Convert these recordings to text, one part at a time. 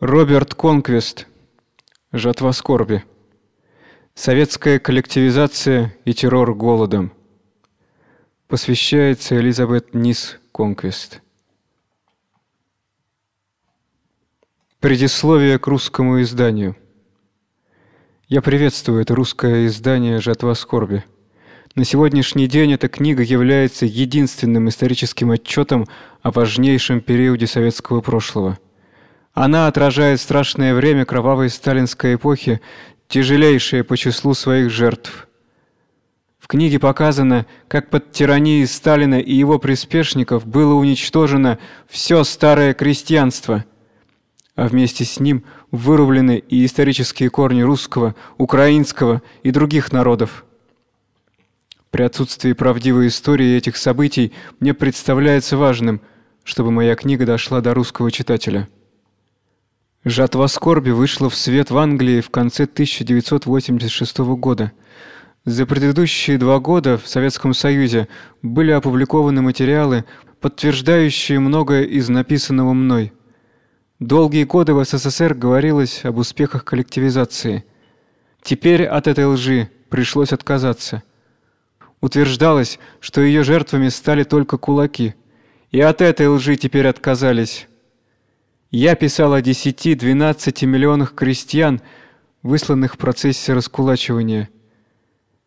Роберт Конквест. Жатва скорби. Советская коллективизация и террор голодом. Посвящается Элизабет Нис Конквест. Предисловие к русскому изданию. Я приветствую это русское издание Жатва скорби. На сегодняшний день эта книга является единственным историческим отчетом о важнейшем периоде советского прошлого. Она отражает страшное время кровавой сталинской эпохи, тяжелейшее по числу своих жертв. В книге показано, как под тиранией Сталина и его приспешников было уничтожено все старое крестьянство – а вместе с ним вырублены и исторические корни русского, украинского и других народов. При отсутствии правдивой истории этих событий мне представляется важным, чтобы моя книга дошла до русского читателя. Жатва скорби вышла в свет в Англии в конце 1986 года. За предыдущие два года в Советском Союзе были опубликованы материалы, подтверждающие многое из написанного мной. Долгие годы в СССР говорилось об успехах коллективизации. Теперь от этой лжи пришлось отказаться. Утверждалось, что ее жертвами стали только кулаки. И от этой лжи теперь отказались. Я писал о 10-12 миллионах крестьян, высланных в процессе раскулачивания.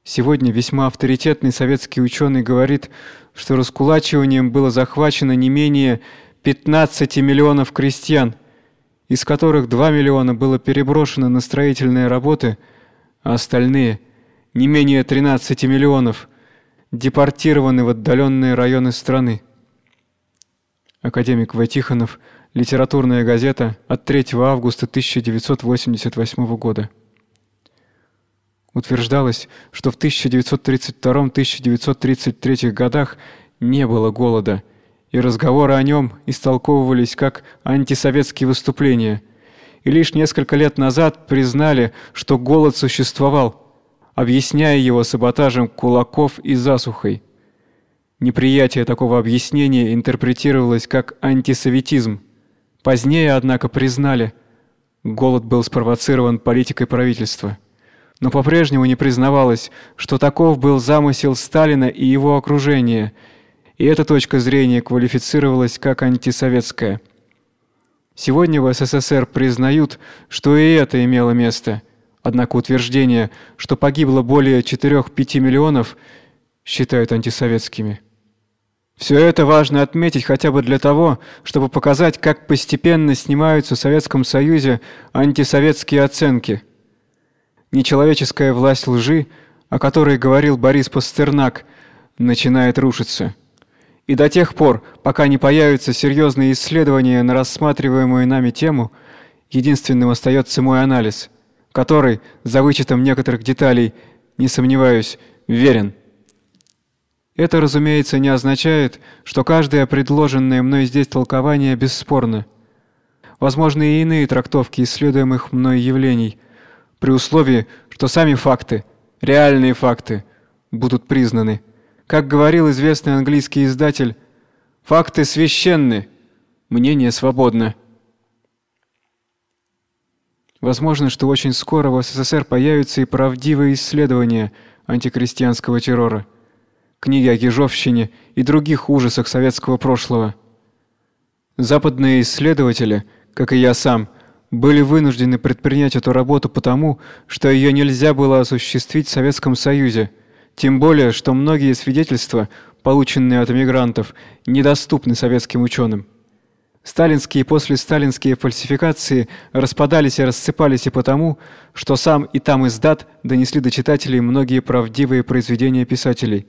Сегодня весьма авторитетный советский ученый говорит, что раскулачиванием было захвачено не менее 15 миллионов крестьян из которых 2 миллиона было переброшено на строительные работы, а остальные, не менее 13 миллионов, депортированы в отдаленные районы страны. Академик Войтихонов, Литературная газета от 3 августа 1988 года. Утверждалось, что в 1932-1933 годах не было голода и разговоры о нем истолковывались как антисоветские выступления. И лишь несколько лет назад признали, что голод существовал, объясняя его саботажем кулаков и засухой. Неприятие такого объяснения интерпретировалось как антисоветизм. Позднее, однако, признали, голод был спровоцирован политикой правительства. Но по-прежнему не признавалось, что таков был замысел Сталина и его окружения – и эта точка зрения квалифицировалась как антисоветская. Сегодня в СССР признают, что и это имело место. Однако утверждение, что погибло более 4-5 миллионов, считают антисоветскими. Все это важно отметить хотя бы для того, чтобы показать, как постепенно снимаются в Советском Союзе антисоветские оценки. Нечеловеческая власть лжи, о которой говорил Борис Пастернак, начинает рушиться. И до тех пор, пока не появятся серьезные исследования на рассматриваемую нами тему, единственным остается мой анализ, который, за вычетом некоторых деталей, не сомневаюсь, верен. Это, разумеется, не означает, что каждое предложенное мной здесь толкование бесспорно. Возможны и иные трактовки исследуемых мной явлений, при условии, что сами факты, реальные факты, будут признаны как говорил известный английский издатель, факты священны, мнение свободно. Возможно, что очень скоро в СССР появятся и правдивые исследования антикрестьянского террора, книги о Ежовщине и других ужасах советского прошлого. Западные исследователи, как и я сам, были вынуждены предпринять эту работу потому, что ее нельзя было осуществить в Советском Союзе – тем более, что многие свидетельства, полученные от эмигрантов, недоступны советским ученым. Сталинские и послесталинские фальсификации распадались и рассыпались и потому, что сам и там издат донесли до читателей многие правдивые произведения писателей.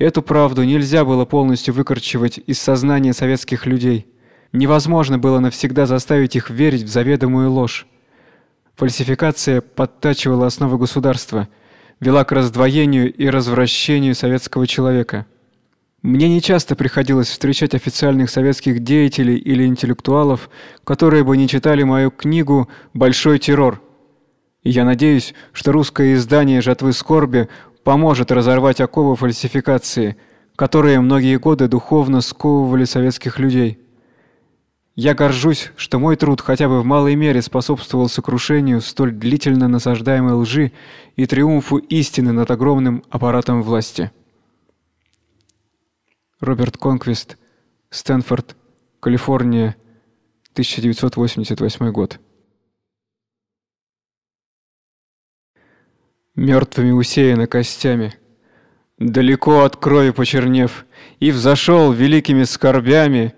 Эту правду нельзя было полностью выкорчевать из сознания советских людей. Невозможно было навсегда заставить их верить в заведомую ложь. Фальсификация подтачивала основы государства – вела к раздвоению и развращению советского человека. Мне не часто приходилось встречать официальных советских деятелей или интеллектуалов, которые бы не читали мою книгу Большой террор. И я надеюсь, что русское издание Жатвы скорби поможет разорвать оковы фальсификации, которые многие годы духовно сковывали советских людей. Я горжусь, что мой труд хотя бы в малой мере способствовал сокрушению столь длительно насаждаемой лжи и триумфу истины над огромным аппаратом власти. Роберт Конквист, Стэнфорд, Калифорния, 1988 год. Мертвыми усеяно костями, далеко от крови почернев, и взошел великими скорбями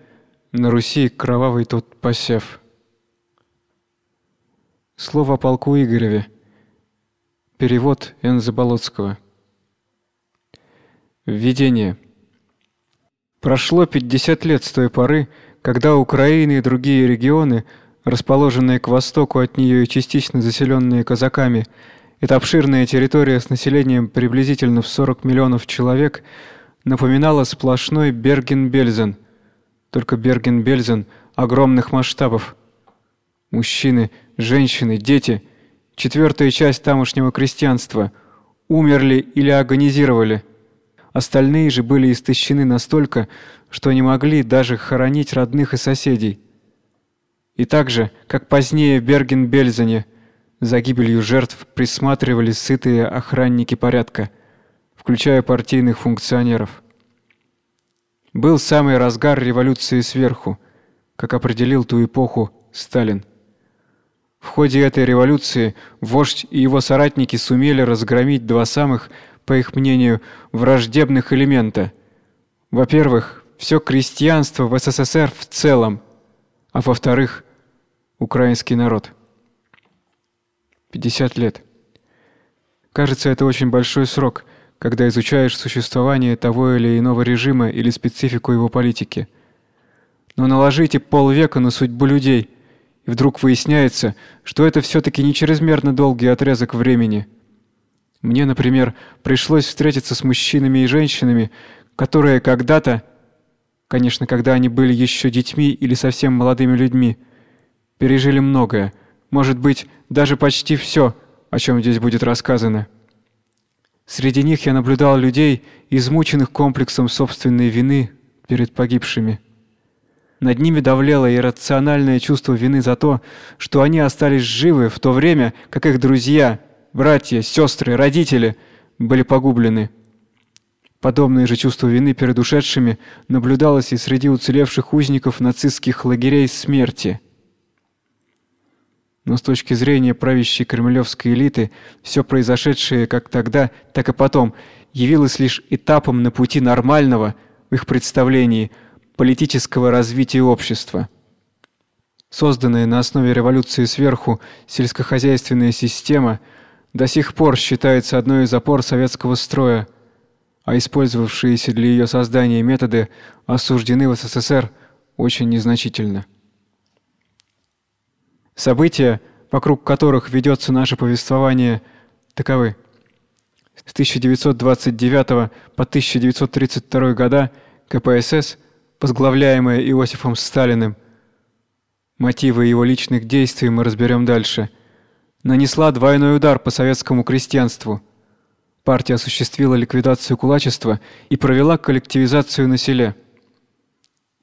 на Руси кровавый тот посев. Слово о полку Игореве. Перевод Н. Заболоцкого. Введение. Прошло 50 лет с той поры, когда Украина и другие регионы, расположенные к востоку от нее и частично заселенные казаками, эта обширная территория с населением приблизительно в 40 миллионов человек напоминала сплошной Берген-Бельзен. Только Берген-Бельзен огромных масштабов. Мужчины, женщины, дети, четвертая часть тамошнего крестьянства умерли или агонизировали. Остальные же были истощены настолько, что не могли даже хоронить родных и соседей. И так же, как позднее в Берген-Бельзене, за гибелью жертв присматривали сытые охранники порядка, включая партийных функционеров. Был самый разгар революции сверху, как определил ту эпоху Сталин. В ходе этой революции вождь и его соратники сумели разгромить два самых, по их мнению, враждебных элемента. Во-первых, все крестьянство в СССР в целом, а во-вторых, украинский народ. 50 лет. Кажется, это очень большой срок, когда изучаешь существование того или иного режима или специфику его политики. Но наложите полвека на судьбу людей, и вдруг выясняется, что это все таки не чрезмерно долгий отрезок времени. Мне, например, пришлось встретиться с мужчинами и женщинами, которые когда-то, конечно, когда они были еще детьми или совсем молодыми людьми, пережили многое, может быть, даже почти все, о чем здесь будет рассказано. Среди них я наблюдал людей, измученных комплексом собственной вины перед погибшими. Над ними давлело иррациональное чувство вины за то, что они остались живы в то время, как их друзья, братья, сестры, родители были погублены. Подобное же чувство вины перед ушедшими наблюдалось и среди уцелевших узников нацистских лагерей смерти – но с точки зрения правящей кремлевской элиты, все произошедшее как тогда, так и потом явилось лишь этапом на пути нормального, в их представлении, политического развития общества. Созданная на основе революции сверху сельскохозяйственная система до сих пор считается одной из опор советского строя, а использовавшиеся для ее создания методы осуждены в СССР очень незначительно. События, вокруг которых ведется наше повествование, таковы: с 1929 по 1932 года КПСС, возглавляемая Иосифом Сталиным, мотивы его личных действий мы разберем дальше, нанесла двойной удар по советскому крестьянству. Партия осуществила ликвидацию кулачества и провела коллективизацию на селе.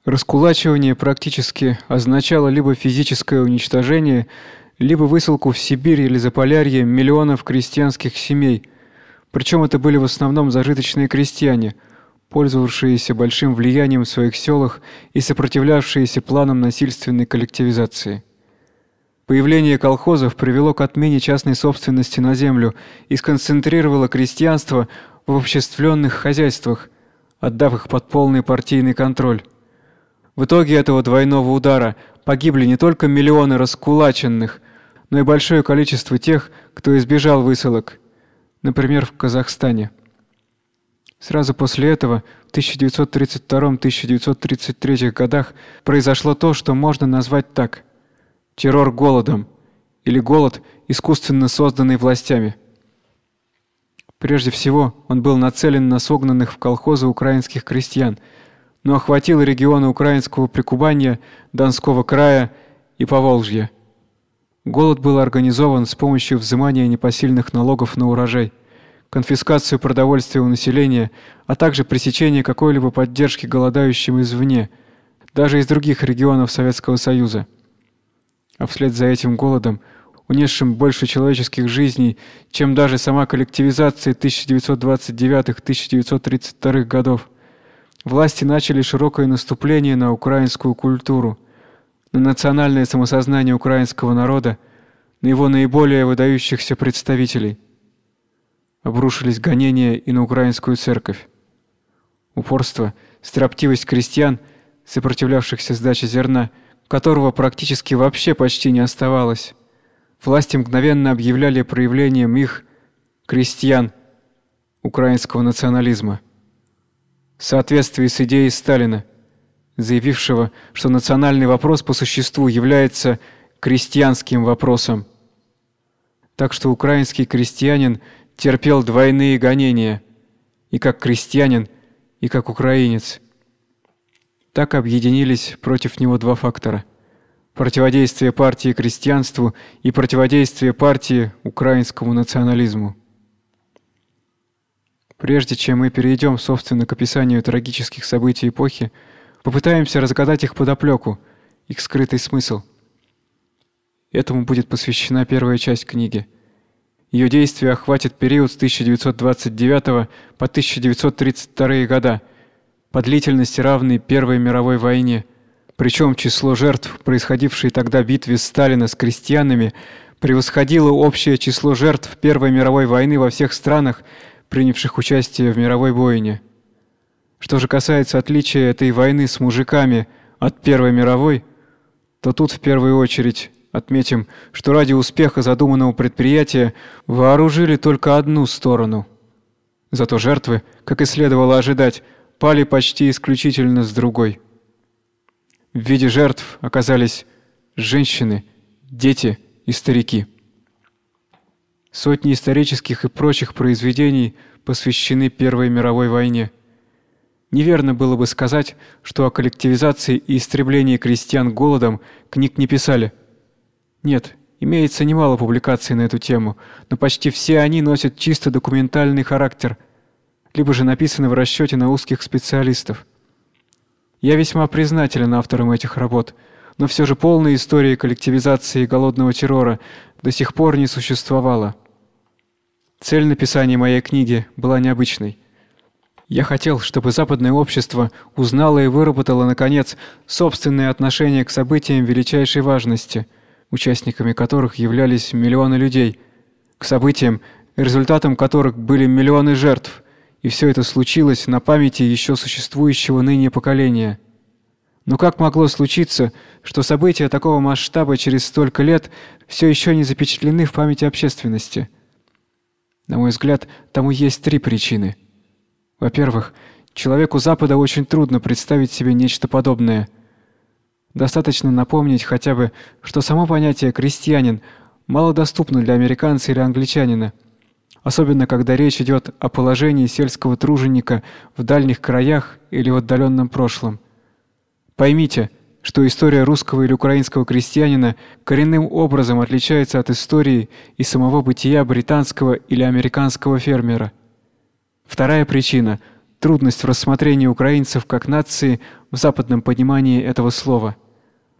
Раскулачивание практически означало либо физическое уничтожение, либо высылку в Сибирь или Заполярье миллионов крестьянских семей. Причем это были в основном зажиточные крестьяне, пользовавшиеся большим влиянием в своих селах и сопротивлявшиеся планам насильственной коллективизации. Появление колхозов привело к отмене частной собственности на землю и сконцентрировало крестьянство в обществленных хозяйствах, отдав их под полный партийный контроль. В итоге этого двойного удара погибли не только миллионы раскулаченных, но и большое количество тех, кто избежал высылок, например, в Казахстане. Сразу после этого, в 1932-1933 годах, произошло то, что можно назвать так: террор голодом или голод, искусственно созданный властями. Прежде всего, он был нацелен на согнанных в колхозы украинских крестьян – но охватил регионы украинского Прикубания, Донского края и Поволжья. Голод был организован с помощью взимания непосильных налогов на урожай, конфискацию продовольствия у населения, а также пресечения какой-либо поддержки голодающим извне, даже из других регионов Советского Союза. А вслед за этим голодом, унесшим больше человеческих жизней, чем даже сама коллективизация 1929-1932 годов, власти начали широкое наступление на украинскую культуру, на национальное самосознание украинского народа, на его наиболее выдающихся представителей. Обрушились гонения и на украинскую церковь. Упорство, строптивость крестьян, сопротивлявшихся сдаче зерна, которого практически вообще почти не оставалось. Власти мгновенно объявляли проявлением их крестьян украинского национализма в соответствии с идеей Сталина, заявившего, что национальный вопрос по существу является крестьянским вопросом. Так что украинский крестьянин терпел двойные гонения, и как крестьянин, и как украинец. Так объединились против него два фактора: противодействие партии крестьянству и противодействие партии украинскому национализму. Прежде чем мы перейдем, собственно, к описанию трагических событий эпохи, попытаемся разгадать их подоплеку, их скрытый смысл. Этому будет посвящена первая часть книги. Ее действие охватит период с 1929 по 1932 года, по длительности равной Первой мировой войне. Причем число жертв, происходившей тогда битве Сталина с крестьянами, превосходило общее число жертв Первой мировой войны во всех странах, принявших участие в мировой войне. Что же касается отличия этой войны с мужиками от Первой мировой, то тут в первую очередь отметим, что ради успеха задуманного предприятия вооружили только одну сторону. Зато жертвы, как и следовало ожидать, пали почти исключительно с другой. В виде жертв оказались женщины, дети и старики. Сотни исторических и прочих произведений посвящены Первой мировой войне. Неверно было бы сказать, что о коллективизации и истреблении крестьян голодом книг не писали. Нет, имеется немало публикаций на эту тему, но почти все они носят чисто документальный характер, либо же написаны в расчете на узких специалистов. Я весьма признателен авторам этих работ, но все же полной истории коллективизации и голодного террора до сих пор не существовало. Цель написания моей книги была необычной. Я хотел, чтобы западное общество узнало и выработало наконец собственное отношение к событиям величайшей важности, участниками которых являлись миллионы людей, к событиям, результатом которых были миллионы жертв, и все это случилось на памяти еще существующего ныне поколения. Но как могло случиться, что события такого масштаба через столько лет все еще не запечатлены в памяти общественности? На мой взгляд, тому есть три причины. Во-первых, человеку Запада очень трудно представить себе нечто подобное. Достаточно напомнить хотя бы, что само понятие крестьянин мало доступно для американца или англичанина, особенно когда речь идет о положении сельского труженика в дальних краях или в отдаленном прошлом. Поймите, что история русского или украинского крестьянина коренным образом отличается от истории и самого бытия британского или американского фермера. Вторая причина трудность в рассмотрении украинцев как нации в западном понимании этого слова.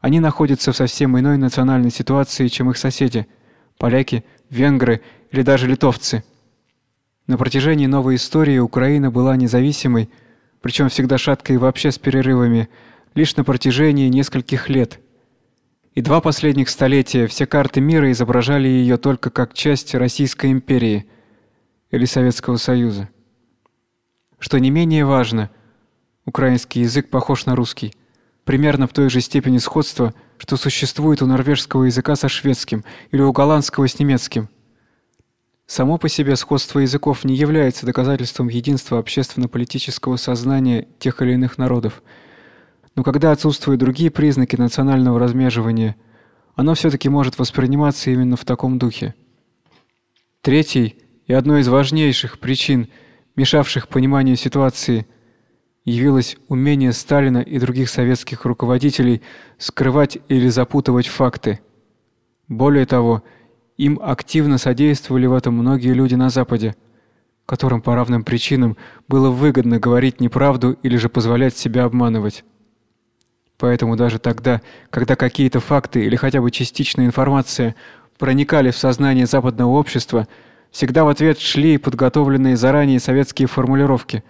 Они находятся в совсем иной национальной ситуации, чем их соседи поляки, венгры или даже литовцы. На протяжении новой истории Украина была независимой, причем всегда шаткой и вообще с перерывами лишь на протяжении нескольких лет. И два последних столетия все карты мира изображали ее только как часть Российской империи или Советского Союза. Что не менее важно, украинский язык похож на русский, примерно в той же степени сходства, что существует у норвежского языка со шведским или у голландского с немецким. Само по себе сходство языков не является доказательством единства общественно-политического сознания тех или иных народов – но когда отсутствуют другие признаки национального размежевания, оно все таки может восприниматься именно в таком духе. Третий и одной из важнейших причин, мешавших пониманию ситуации, явилось умение Сталина и других советских руководителей скрывать или запутывать факты. Более того, им активно содействовали в этом многие люди на западе, которым по равным причинам было выгодно говорить неправду или же позволять себя обманывать. Поэтому даже тогда, когда какие-то факты или хотя бы частичная информация проникали в сознание западного общества, всегда в ответ шли подготовленные заранее советские формулировки,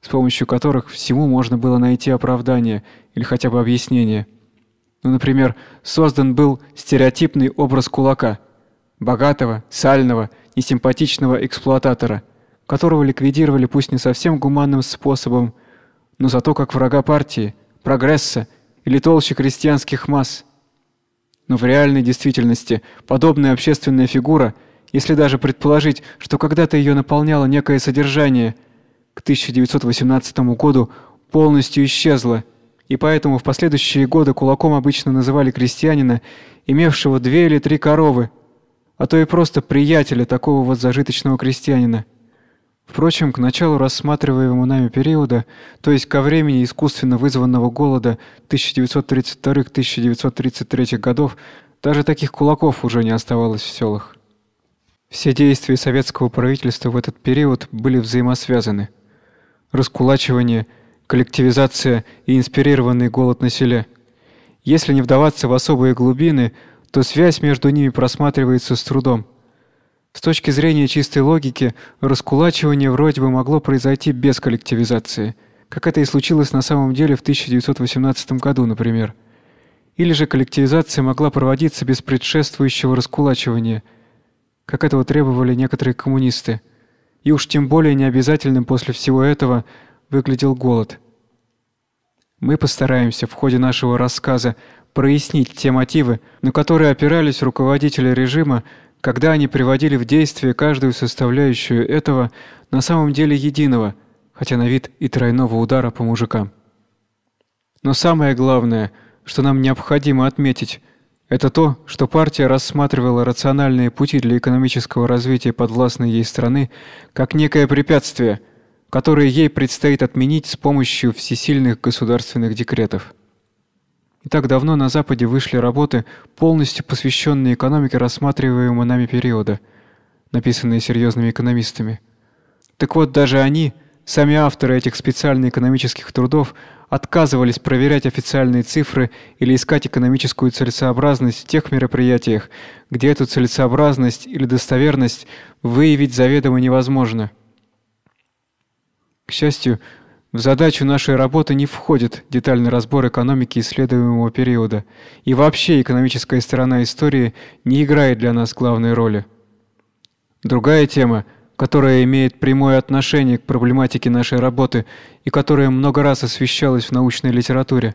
с помощью которых всему можно было найти оправдание или хотя бы объяснение. Ну, например, создан был стереотипный образ кулака, богатого, сального, несимпатичного эксплуататора, которого ликвидировали пусть не совсем гуманным способом, но зато как врага партии, прогресса или толще крестьянских масс. Но в реальной действительности подобная общественная фигура, если даже предположить, что когда-то ее наполняло некое содержание, к 1918 году полностью исчезла, и поэтому в последующие годы кулаком обычно называли крестьянина, имевшего две или три коровы, а то и просто приятеля такого вот зажиточного крестьянина. Впрочем, к началу рассматриваемого нами периода, то есть ко времени искусственно вызванного голода 1932-1933 годов, даже таких кулаков уже не оставалось в селах. Все действия советского правительства в этот период были взаимосвязаны. Раскулачивание, коллективизация и инспирированный голод на селе. Если не вдаваться в особые глубины, то связь между ними просматривается с трудом. С точки зрения чистой логики, раскулачивание вроде бы могло произойти без коллективизации, как это и случилось на самом деле в 1918 году, например. Или же коллективизация могла проводиться без предшествующего раскулачивания, как этого требовали некоторые коммунисты. И уж тем более необязательным после всего этого выглядел голод. Мы постараемся в ходе нашего рассказа прояснить те мотивы, на которые опирались руководители режима, когда они приводили в действие каждую составляющую этого на самом деле единого, хотя на вид и тройного удара по мужикам. Но самое главное, что нам необходимо отметить, это то, что партия рассматривала рациональные пути для экономического развития подвластной ей страны как некое препятствие, которое ей предстоит отменить с помощью всесильных государственных декретов. И так давно на Западе вышли работы, полностью посвященные экономике рассматриваемого нами периода, написанные серьезными экономистами. Так вот, даже они, сами авторы этих специальных экономических трудов, отказывались проверять официальные цифры или искать экономическую целесообразность в тех мероприятиях, где эту целесообразность или достоверность выявить заведомо невозможно. К счастью, в задачу нашей работы не входит детальный разбор экономики исследуемого периода, и вообще экономическая сторона истории не играет для нас главной роли. Другая тема, которая имеет прямое отношение к проблематике нашей работы и которая много раз освещалась в научной литературе,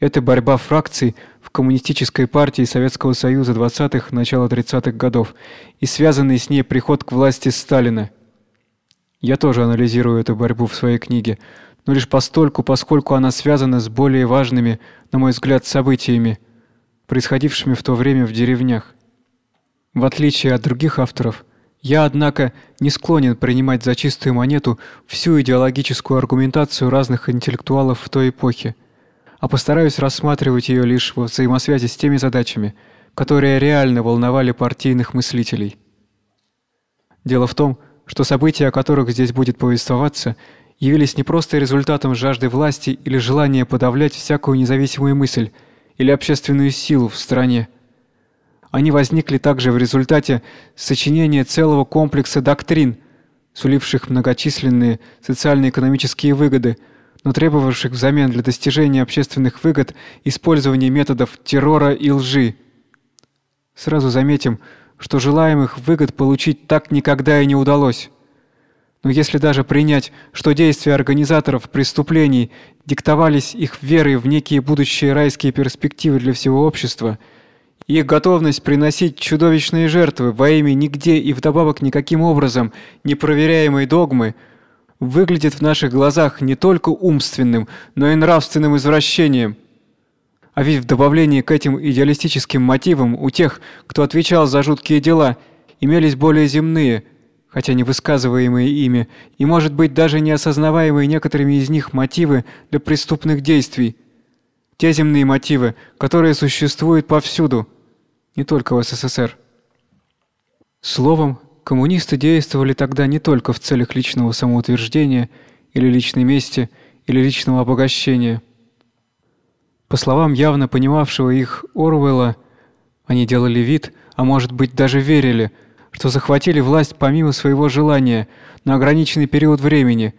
это борьба фракций в коммунистической партии Советского Союза 20-х начала 30-х годов и связанный с ней приход к власти Сталина – я тоже анализирую эту борьбу в своей книге, но лишь постольку, поскольку она связана с более важными, на мой взгляд, событиями, происходившими в то время в деревнях. В отличие от других авторов, я, однако, не склонен принимать за чистую монету всю идеологическую аргументацию разных интеллектуалов в той эпохе, а постараюсь рассматривать ее лишь во взаимосвязи с теми задачами, которые реально волновали партийных мыслителей. Дело в том, что события, о которых здесь будет повествоваться, явились не просто результатом жажды власти или желания подавлять всякую независимую мысль или общественную силу в стране. Они возникли также в результате сочинения целого комплекса доктрин, суливших многочисленные социально-экономические выгоды, но требовавших взамен для достижения общественных выгод использования методов террора и лжи. Сразу заметим, что желаемых выгод получить так никогда и не удалось. Но если даже принять, что действия организаторов преступлений диктовались их верой в некие будущие райские перспективы для всего общества, их готовность приносить чудовищные жертвы во имя нигде и вдобавок никаким образом непроверяемой догмы выглядит в наших глазах не только умственным, но и нравственным извращением – а ведь в добавлении к этим идеалистическим мотивам у тех, кто отвечал за жуткие дела, имелись более земные, хотя не высказываемые ими, и, может быть, даже не осознаваемые некоторыми из них мотивы для преступных действий. Те земные мотивы, которые существуют повсюду, не только в СССР. Словом, коммунисты действовали тогда не только в целях личного самоутверждения или личной мести или личного обогащения – По словам явно понимавшего их Орвелла, они делали вид, а может быть даже верили, что захватили власть помимо своего желания на ограниченный период времени,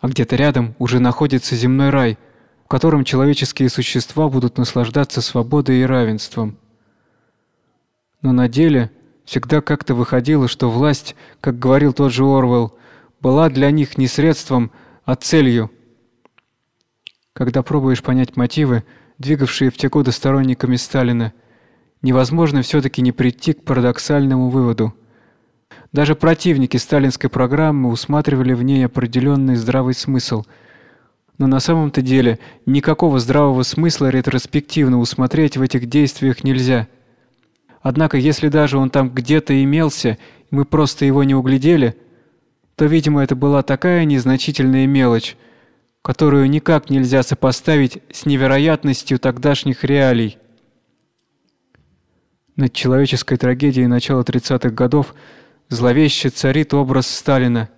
а где-то рядом уже находится земной рай, в котором человеческие существа будут наслаждаться свободой и равенством. Но на деле всегда как-то выходило, что власть, как говорил тот же Орвелл, была для них не средством, а целью. Когда пробуешь понять мотивы, двигавшие в те годы сторонниками Сталина, невозможно все таки не прийти к парадоксальному выводу. Даже противники сталинской программы усматривали в ней определенный здравый смысл. Но на самом-то деле никакого здравого смысла ретроспективно усмотреть в этих действиях нельзя. Однако, если даже он там где-то имелся, и мы просто его не углядели, то, видимо, это была такая незначительная мелочь, которую никак нельзя сопоставить с невероятностью тогдашних реалий. Над человеческой трагедией начала 30-х годов зловеще царит образ Сталина.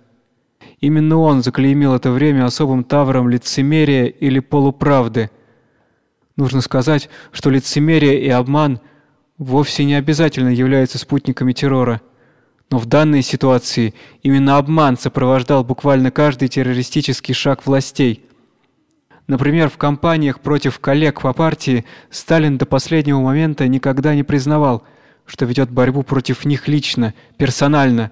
Именно он заклеймил это время особым тавром лицемерия или полуправды. Нужно сказать, что лицемерие и обман вовсе не обязательно являются спутниками террора. Но в данной ситуации именно обман сопровождал буквально каждый террористический шаг властей. Например, в кампаниях против коллег по партии Сталин до последнего момента никогда не признавал, что ведет борьбу против них лично, персонально.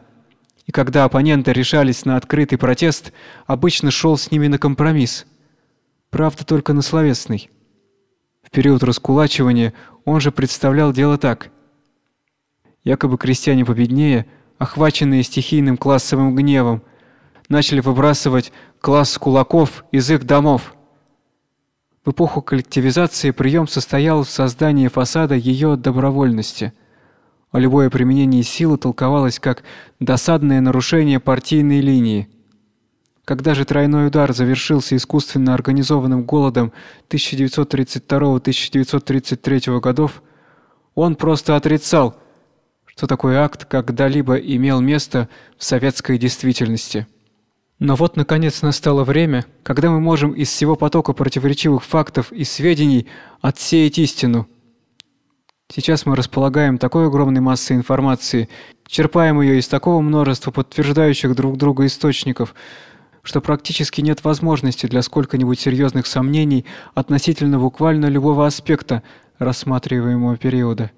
И когда оппоненты решались на открытый протест, обычно шел с ними на компромисс. Правда, только на словесный. В период раскулачивания он же представлял дело так: якобы крестьяне победнее, охваченные стихийным классовым гневом, начали выбрасывать класс кулаков из их домов. В эпоху коллективизации прием состоял в создании фасада ее добровольности. А любое применение силы толковалось как досадное нарушение партийной линии. Когда же тройной удар завершился искусственно организованным голодом 1932-1933 годов, он просто отрицал, что такой акт когда-либо имел место в советской действительности. Но вот наконец настало время, когда мы можем из всего потока противоречивых фактов и сведений отсеять истину. Сейчас мы располагаем такой огромной массой информации, черпаем ее из такого множества подтверждающих друг друга источников, что практически нет возможности для сколько-нибудь серьезных сомнений относительно буквально любого аспекта рассматриваемого периода.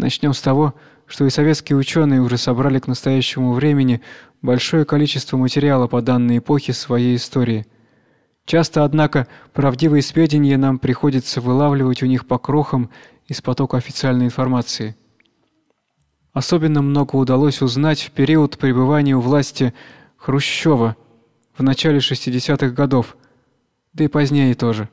Начнем с того, что и советские ученые уже собрали к настоящему времени большое количество материала по данной эпохе своей истории. Часто, однако, правдивые сведения нам приходится вылавливать у них по крохам из потока официальной информации. Особенно много удалось узнать в период пребывания у власти Хрущева в начале 60-х годов, да и позднее тоже.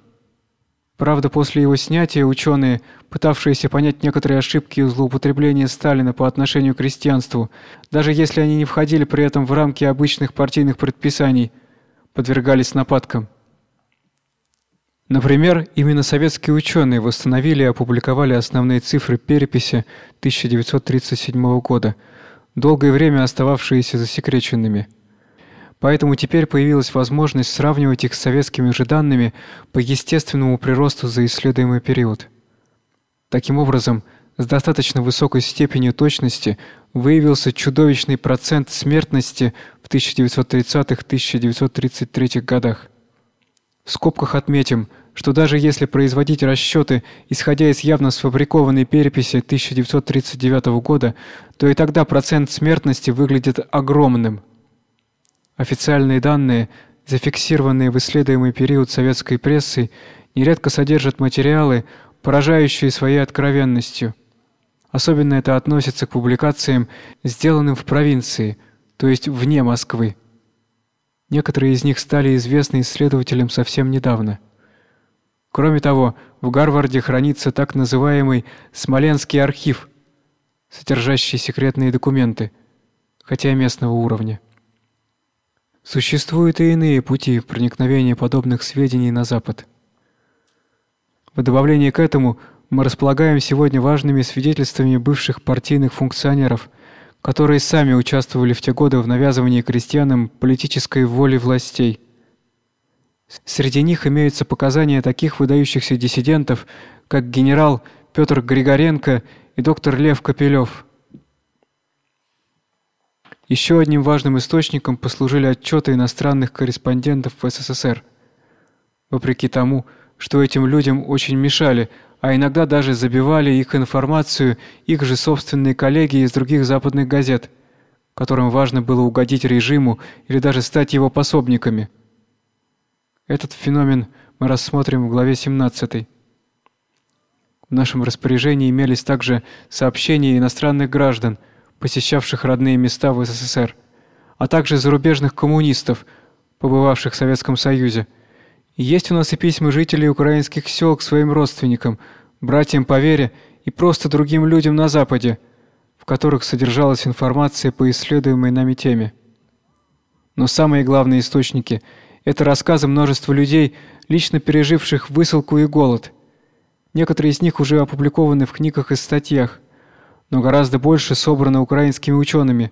Правда, после его снятия ученые, пытавшиеся понять некоторые ошибки и злоупотребления Сталина по отношению к крестьянству, даже если они не входили при этом в рамки обычных партийных предписаний, подвергались нападкам. Например, именно советские ученые восстановили и опубликовали основные цифры переписи 1937 года, долгое время остававшиеся засекреченными. Поэтому теперь появилась возможность сравнивать их с советскими же данными по естественному приросту за исследуемый период. Таким образом, с достаточно высокой степенью точности выявился чудовищный процент смертности в 1930-1933 годах. В скобках отметим, что даже если производить расчеты, исходя из явно сфабрикованной переписи 1939 года, то и тогда процент смертности выглядит огромным. Официальные данные, зафиксированные в исследуемый период советской прессой, нередко содержат материалы, поражающие своей откровенностью. Особенно это относится к публикациям, сделанным в провинции, то есть вне Москвы. Некоторые из них стали известны исследователям совсем недавно. Кроме того, в Гарварде хранится так называемый Смоленский архив, содержащий секретные документы, хотя местного уровня. Существуют и иные пути проникновения подобных сведений на запад. В добавление к этому мы располагаем сегодня важными свидетельствами бывших партийных функционеров, которые сами участвовали в те годы в навязывании крестьянам политической воли властей. Среди них имеются показания таких выдающихся диссидентов, как генерал Петр Григоренко и доктор Лев Капелёв. Еще одним важным источником послужили отчеты иностранных корреспондентов в СССР. Вопреки тому, что этим людям очень мешали, а иногда даже забивали их информацию их же собственные коллеги из других западных газет, которым важно было угодить режиму или даже стать его пособниками. Этот феномен мы рассмотрим в главе 17. В нашем распоряжении имелись также сообщения иностранных граждан, посещавших родные места в СССР, а также зарубежных коммунистов, побывавших в Советском Союзе. Есть у нас и письма жителей украинских сел к своим родственникам, братьям по вере и просто другим людям на западе, в которых содержалась информация по исследуемой нами теме. Но самые главные источники это рассказы множества людей, лично переживших высылку и голод. Некоторые из них уже опубликованы в книгах и статьях, но гораздо больше собрано украинскими учеными,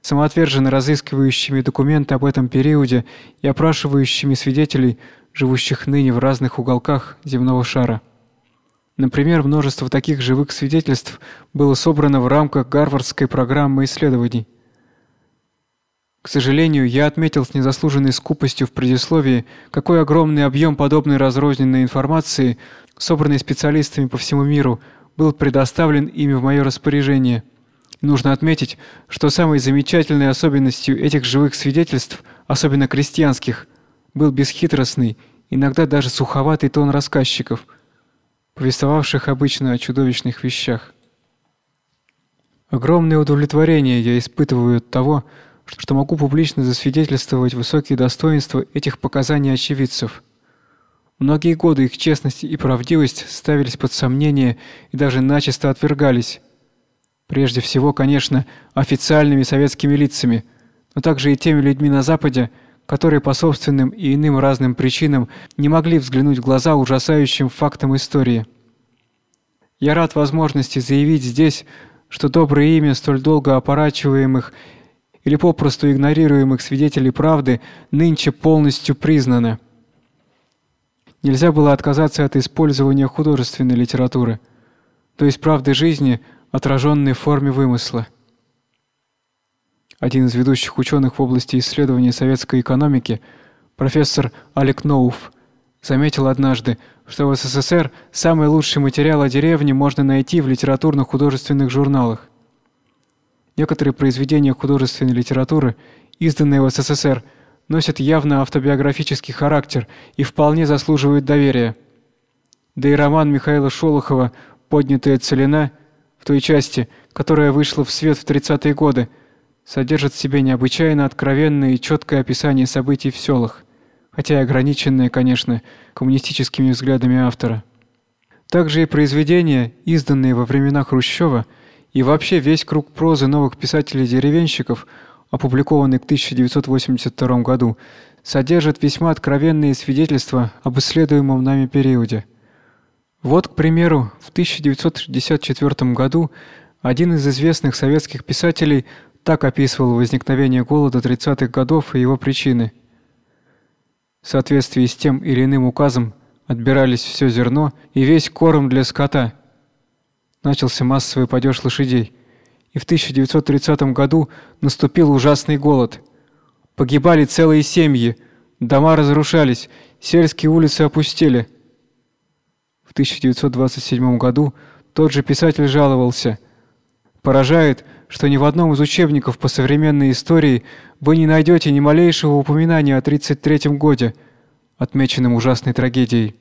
самоотверженно разыскивающими документы об этом периоде и опрашивающими свидетелей, живущих ныне в разных уголках земного шара. Например, множество таких живых свидетельств было собрано в рамках Гарвардской программы исследований. К сожалению, я отметил с незаслуженной скупостью в предисловии, какой огромный объем подобной разрозненной информации, собранной специалистами по всему миру, был предоставлен ими в мое распоряжение. Нужно отметить, что самой замечательной особенностью этих живых свидетельств, особенно крестьянских, был бесхитростный, иногда даже суховатый тон рассказчиков, повествовавших обычно о чудовищных вещах. Огромное удовлетворение я испытываю от того, что могу публично засвидетельствовать высокие достоинства этих показаний очевидцев. Многие годы их честность и правдивость ставились под сомнение и даже начисто отвергались. Прежде всего, конечно, официальными советскими лицами, но также и теми людьми на западе, которые по собственным и иным разным причинам не могли взглянуть в глаза ужасающим фактам истории. Я рад возможности заявить здесь, что доброе имя столь долго опорачиваемых или попросту игнорируемых свидетелей правды нынче полностью признано. Нельзя было отказаться от использования художественной литературы, то есть правды жизни, отраженной в форме вымысла. Один из ведущих ученых в области исследования советской экономики, профессор Алек Ноуф, заметил однажды, что в СССР самый лучший материал о деревне можно найти в литературно-художественных журналах. Некоторые произведения художественной литературы, изданные в СССР, носят явно автобиографический характер и вполне заслуживают доверия. Да и роман Михаила Шолохова Поднятая целина в той части, которая вышла в свет в 30-е годы, содержит в себе необычайно откровенное и четкое описание событий в селах, хотя и ограниченное, конечно, коммунистическими взглядами автора. Также и произведения, изданные во времена Хрущева, и вообще весь круг прозы новых писателей-деревенщиков, опубликованный к 1982 году, содержит весьма откровенные свидетельства об исследуемом нами периоде. Вот, к примеру, в 1964 году один из известных советских писателей так описывал возникновение голода 30-х годов и его причины. В соответствии с тем или иным указом отбирались все зерно и весь корм для скота – начался массовый падеж лошадей, и в 1930 году наступил ужасный голод. Погибали целые семьи, дома разрушались, сельские улицы опустели. В 1927 году тот же писатель жаловался: "Поражает, что ни в одном из учебников по современной истории вы не найдете ни малейшего упоминания о 33 годе, отмеченном ужасной трагедией".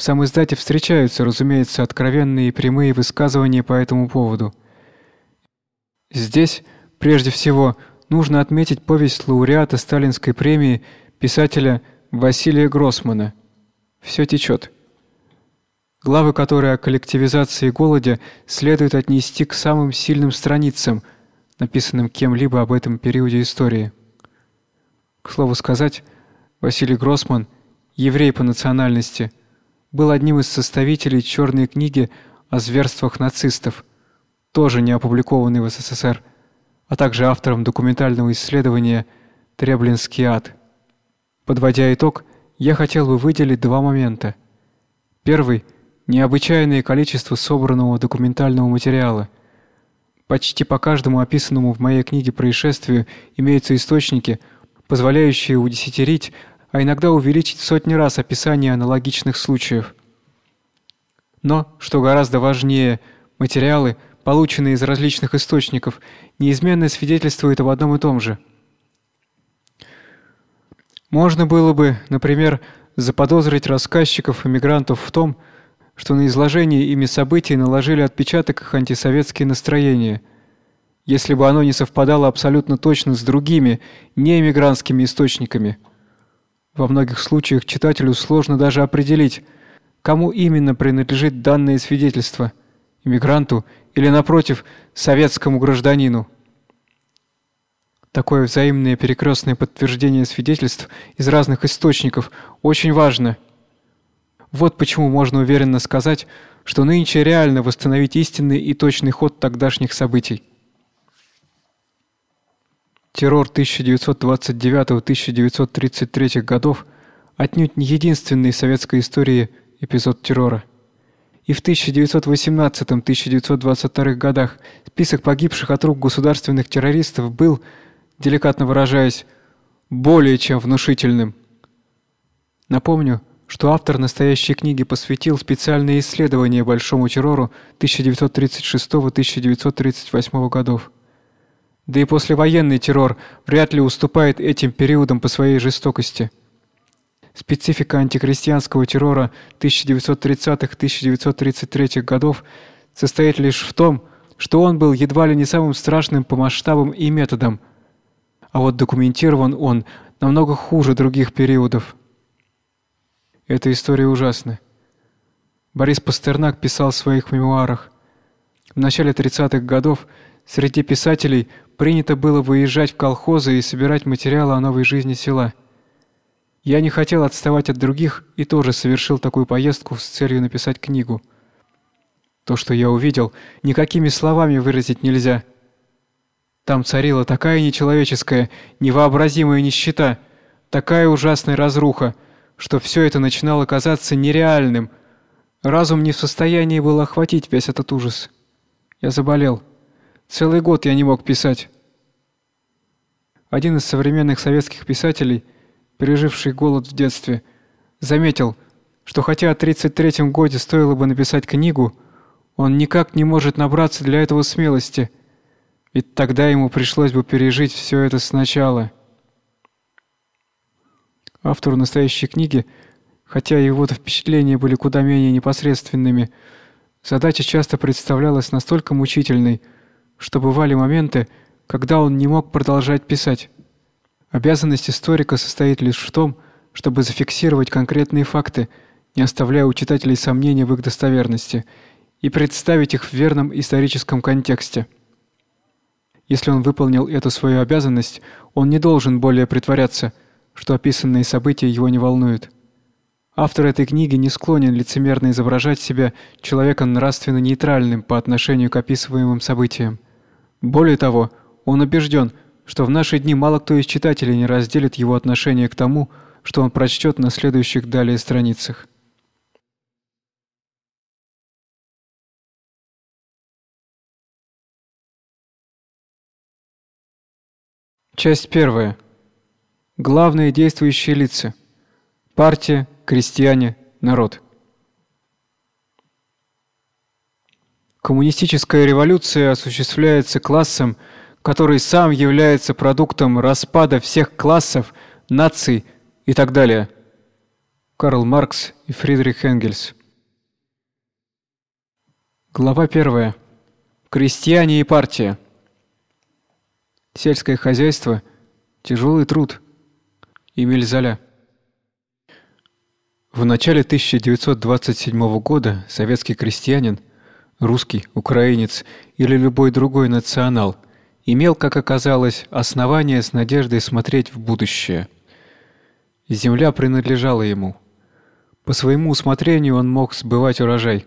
В самом издате встречаются, разумеется, откровенные и прямые высказывания по этому поводу. Здесь, прежде всего, нужно отметить повесть лауреата Сталинской премии писателя Василия Гроссмана Все течет», главы которой о коллективизации и голоде следует отнести к самым сильным страницам, написанным кем-либо об этом периоде истории. К слову сказать, Василий Гроссман, еврей по национальности, был одним из составителей черной книги о зверствах нацистов, тоже не опубликованной в СССР, а также автором документального исследования Треблинский ад. Подводя итог, я хотел бы выделить два момента. Первый необычайное количество собранного документального материала. Почти по каждому описанному в моей книге происшествию имеются источники, позволяющие удесятерить, а иногда увеличить в сотни раз описание аналогичных случаев. Но, что гораздо важнее, материалы, полученные из различных источников, неизменно свидетельствуют об одном и том же. Можно было бы, например, заподозрить рассказчиков-эмигрантов в том, что на изложение ими событий наложили отпечаток их антисоветские настроения, если бы оно не совпадало абсолютно точно с другими, неэмигрантскими источниками. Во многих случаях читателю сложно даже определить, кому именно принадлежит данное свидетельство – иммигранту или, напротив, советскому гражданину. Такое взаимное перекрестное подтверждение свидетельств из разных источников очень важно. Вот почему можно уверенно сказать, что нынче реально восстановить истинный и точный ход тогдашних событий. Террор 1929-1933 годов отнюдь не единственный в советской истории эпизод террора. И в 1918-1922 годах список погибших от рук государственных террористов был, деликатно выражаясь, более чем внушительным. Напомню, что автор настоящей книги посвятил специальные исследования большому террору 1936-1938 годов. Да и послевоенный террор вряд ли уступает этим периодам по своей жестокости. Специфика антикрестьянского террора 1930-1933 годов состоит лишь в том, что он был едва ли не самым страшным по масштабам и методам, а вот документирован он намного хуже других периодов. Эта история ужасна. Борис Пастернак писал в своих мемуарах: в начале 30-х годов среди писателей принято было выезжать в колхозы и собирать материалы о новой жизни села. Я не хотел отставать от других и тоже совершил такую поездку с целью написать книгу. То, что я увидел, никакими словами выразить нельзя. Там царила такая нечеловеческая, невообразимая нищета, такая ужасная разруха, что все это начинало казаться нереальным. Разум не в состоянии был охватить весь этот ужас. Я заболел. Целый год я не мог писать. Один из современных советских писателей, переживший голод в детстве, заметил, что хотя в 33-м году стоило бы написать книгу, он никак не может набраться для этого смелости. Ведь тогда ему пришлось бы пережить все это сначала. Автору настоящей книги, хотя его-то впечатления были куда менее непосредственными, задача часто представлялась настолько мучительной, что бывали моменты, когда он не мог продолжать писать. Обязанность историка состоит лишь в том, чтобы зафиксировать конкретные факты, не оставляя у читателей сомнений в их достоверности, и представить их в верном историческом контексте. Если он выполнил эту свою обязанность, он не должен более притворяться – что описанные события его не волнуют. Автор этой книги не склонен лицемерно изображать себя человеком нравственно нейтральным по отношению к описываемым событиям. Более того, он убежден, что в наши дни мало кто из читателей не разделит его отношение к тому, что он прочтет на следующих далее страницах. Часть первая. Главные действующие лица: партия, крестьяне, народ. Коммунистическая революция осуществляется классом, который сам является продуктом распада всех классов, наций и так далее. Карл Маркс и Фридрих Энгельс. Глава первая. Крестьяне и партия. Сельское хозяйство тяжелый труд. Эмиль Золя. В начале 1927 года советский крестьянин, русский, украинец или любой другой национал имел, как оказалось, основание с надеждой смотреть в будущее. Земля принадлежала ему. По своему усмотрению он мог сбывать урожай.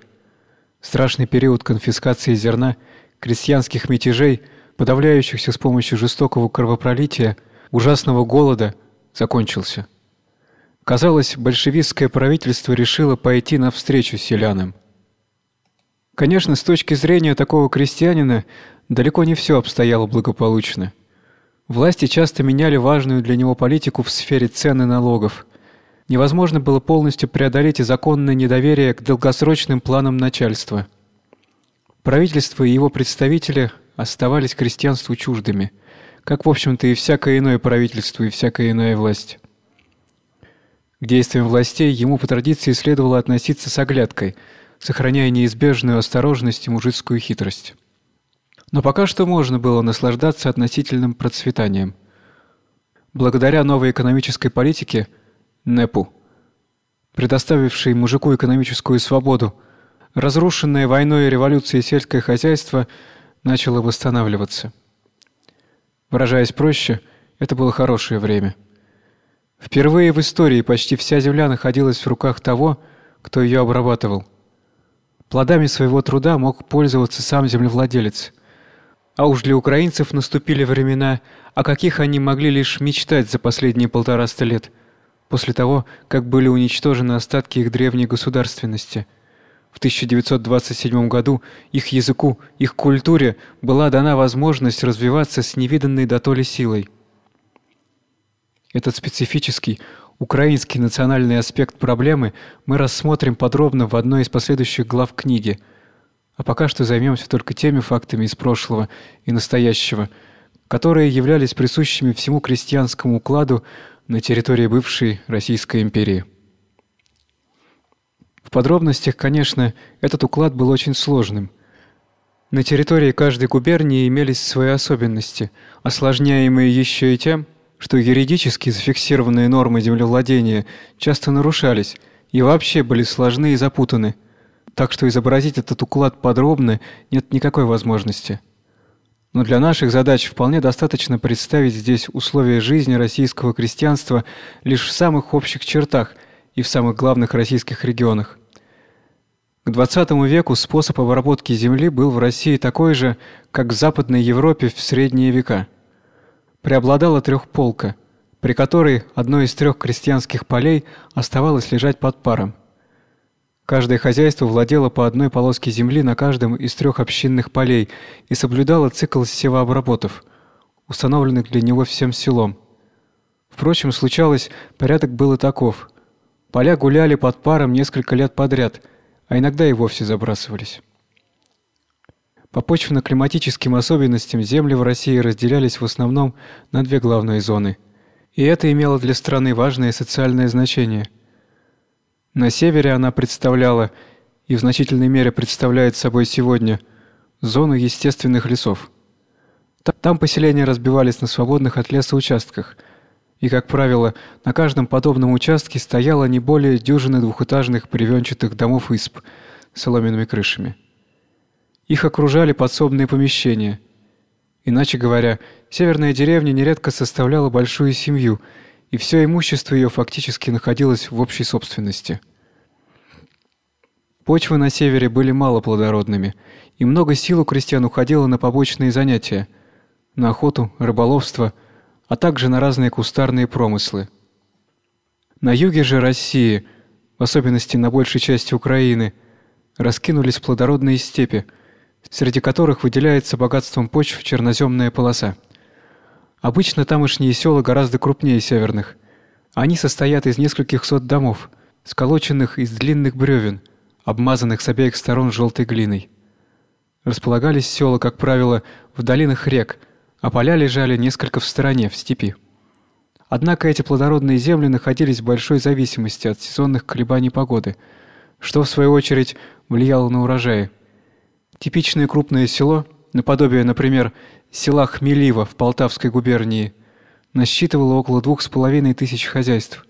Страшный период конфискации зерна, крестьянских мятежей, подавляющихся с помощью жестокого кровопролития, ужасного голода – закончился. Казалось, большевистское правительство решило пойти навстречу селянам. Конечно, с точки зрения такого крестьянина, далеко не все обстояло благополучно. Власти часто меняли важную для него политику в сфере цен и налогов. Невозможно было полностью преодолеть и законное недоверие к долгосрочным планам начальства. Правительство и его представители оставались крестьянству чуждыми, как в общем-то и всякое иное правительство и всякая иная власть. К действиям властей ему по традиции следовало относиться с оглядкой, сохраняя неизбежную осторожность и мужицкую хитрость. Но пока что можно было наслаждаться относительным процветанием. Благодаря новой экономической политике НЭПу, предоставившей мужику экономическую свободу, разрушенное войной и революцией сельское хозяйство начало восстанавливаться. Выражаясь проще, это было хорошее время. Впервые в истории почти вся земля находилась в руках того, кто ее обрабатывал. Плодами своего труда мог пользоваться сам землевладелец. А уж для украинцев наступили времена, о каких они могли лишь мечтать за последние полтораста лет, после того, как были уничтожены остатки их древней государственности. В 1927 году их языку, их культуре была дана возможность развиваться с невиданной дотоле силой. Этот специфический украинский национальный аспект проблемы мы рассмотрим подробно в одной из последующих глав книги. А пока что займемся только теми фактами из прошлого и настоящего, которые являлись присущими всему крестьянскому укладу на территории бывшей Российской империи. В подробностях, конечно, этот уклад был очень сложным. На территории каждой губернии имелись свои особенности, осложняемые еще и тем, что юридически зафиксированные нормы землевладения часто нарушались и вообще были сложны и запутаны. Так что изобразить этот уклад подробно нет никакой возможности. Но для наших задач вполне достаточно представить здесь условия жизни российского крестьянства лишь в самых общих чертах и в самых главных российских регионах. К XX веку способ обработки земли был в России такой же, как в Западной Европе в средние века преобладала трехполка, при которой одно из трех крестьянских полей оставалось лежать под паром. Каждое хозяйство владело по одной полоске земли на каждом из трех общинных полей и соблюдало цикл севообработов, установленных для него всем селом. Впрочем, случалось, порядок был и таков. Поля гуляли под паром несколько лет подряд, а иногда и вовсе забрасывались. По почвенно-климатическим особенностям земли в России разделялись в основном на две главные зоны. И это имело для страны важное социальное значение. На севере она представляла и в значительной мере представляет собой сегодня зону естественных лесов. Там поселения разбивались на свободных от леса участках, и, как правило, на каждом подобном участке стояло не более дюжины двухэтажных бревенчатых домов изб с соломенными крышами. Их окружали подсобные помещения. Иначе говоря, северная деревня нередко составляла большую семью, и все имущество ее фактически находилось в общей собственности. Почвы на севере были мало плодородными, и много сил у крестьян уходило на побочные занятия: на охоту, рыболовство, а также на разные кустарные промыслы. На юге же России, в особенности на большей части Украины, раскинулись плодородные степи – среди которых выделяется богатством почв черноземная полоса. Обычно тамошние села гораздо крупнее северных. Они состоят из нескольких сот домов, сколоченных из длинных бревен, обмазанных с обеих сторон желтой глиной. Располагались села, как правило, в долинах рек, а поля лежали несколько в стороне, в степи. Однако эти плодородные земли находились в большой зависимости от сезонных колебаний погоды, что в свою очередь влияло на урожаи. Типичное крупное село, наподобие, например, села Хмеливо в Полтавской губернии, насчитывало около двух с половиной тысяч хозяйств,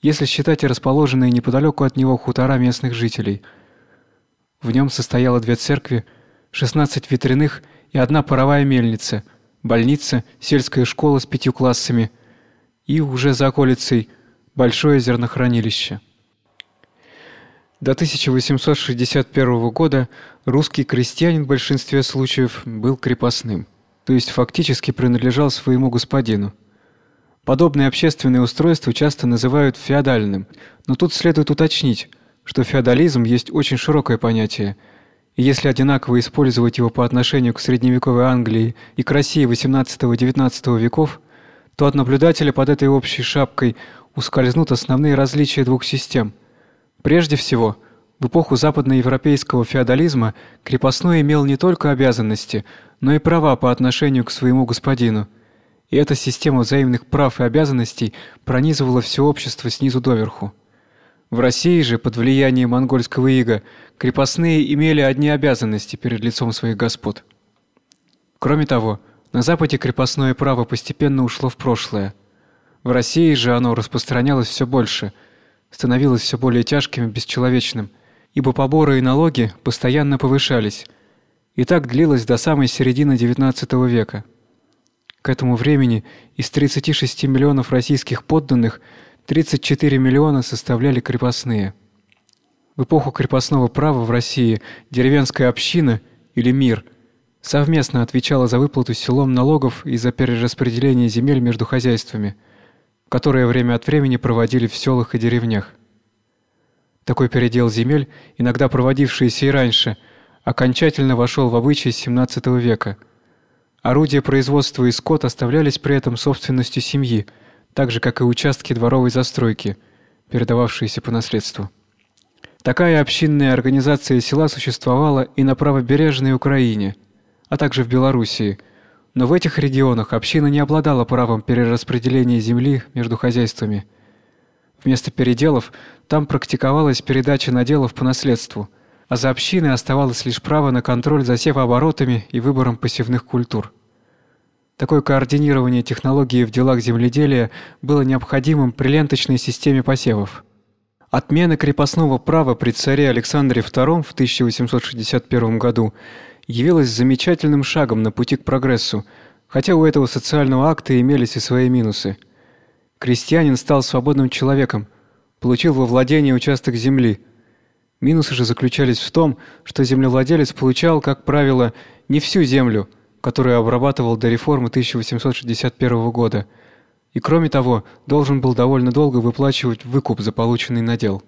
если считать и расположенные неподалеку от него хутора местных жителей. В нем состояло две церкви, 16 ветряных и одна паровая мельница, больница, сельская школа с пятью классами и уже за околицей большое зернохранилище. До 1861 года русский крестьянин в большинстве случаев был крепостным, то есть фактически принадлежал своему господину. Подобное общественное устройство часто называют феодальным, но тут следует уточнить, что феодализм есть очень широкое понятие. И если одинаково использовать его по отношению к средневековой Англии и к России XVIII-XIX веков, то от наблюдателя под этой общей шапкой ускользнут основные различия двух систем. Прежде всего, в эпоху западноевропейского феодализма крепостной имел не только обязанности, но и права по отношению к своему господину – и эта система взаимных прав и обязанностей пронизывала все общество снизу доверху. В России же под влиянием монгольского ига крепостные имели одни обязанности перед лицом своих господ. Кроме того, на западе крепостное право постепенно ушло в прошлое. В России же оно распространялось все больше, становилось все более тяжким и бесчеловечным, ибо поборы и налоги постоянно повышались. И так длилось до самой середины XIX века. К этому времени из 36 миллионов российских подданных 34 миллиона составляли крепостные. В эпоху крепостного права в России деревенская община или мир совместно отвечала за выплату селом налогов и за перераспределение земель между хозяйствами, которые время от времени проводили в селах и деревнях. Такой передел земель, иногда проводившийся и раньше, окончательно вошел в обычаи XVII века – Орудия производства и скот оставлялись при этом собственностью семьи, так же как и участки дворовой застройки, передававшиеся по наследству. Такая общинная организация села существовала и на правобережной Украине, а также в Белоруссии. Но в этих регионах община не обладала правом перераспределения земли между хозяйствами. Вместо переделов там практиковалась передача наделов по наследству – а за общиной оставалось лишь право на контроль за севооборотами и выбором посевных культур. Такое координирование технологии в делах земледелия было необходимым при ленточной системе посевов. Отмена крепостного права при царе Александре II в 1861 году явилась замечательным шагом на пути к прогрессу, хотя у этого социального акта имелись и свои минусы. Крестьянин стал свободным человеком, получил во владение участок земли – Минусы же заключались в том, что землевладелец получал, как правило, не всю землю, которую обрабатывал до реформы 1861 года, и кроме того, должен был довольно долго выплачивать выкуп за полученный надел.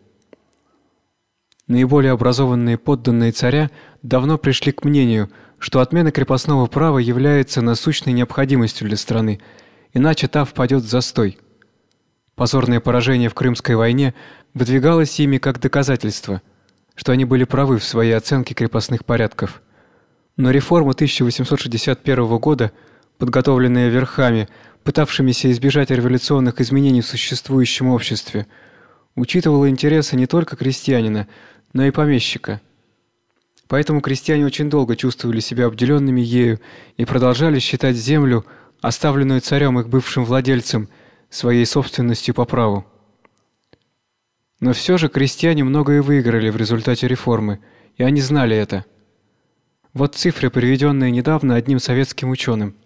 Наиболее образованные подданные царя давно пришли к мнению, что отмена крепостного права является насущной необходимостью для страны, иначе та впадет в застой. Позорное поражение в Крымской войне выдвигалось ими как доказательство – что они были правы в своей оценке крепостных порядков. Но реформа 1861 года, подготовленная верхами, пытавшимися избежать революционных изменений в существующем обществе, учитывала интересы не только крестьянина, но и помещика. Поэтому крестьяне очень долго чувствовали себя обделенными ею и продолжали считать землю, оставленную царем их бывшим владельцем, своей собственностью по праву. Но все же крестьяне многое выиграли в результате реформы, и они знали это. Вот цифры, приведенные недавно одним советским ученым.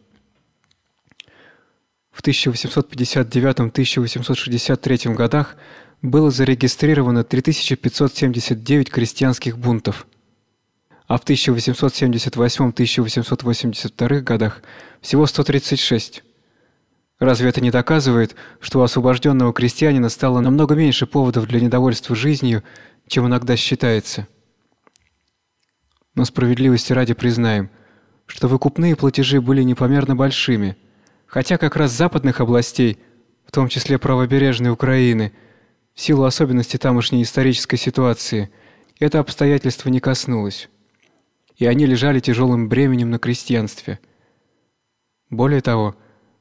В 1859-1863 годах было зарегистрировано 3579 крестьянских бунтов, а в 1878-1882 годах всего 136. Разве это не доказывает, что у освобожденного крестьянина стало намного меньше поводов для недовольства жизнью, чем иногда считается? Но справедливости ради признаем, что выкупные платежи были непомерно большими, хотя как раз западных областей, в том числе правобережной Украины, в силу особенностей тамошней исторической ситуации, это обстоятельство не коснулось. И они лежали тяжелым бременем на крестьянстве. Более того,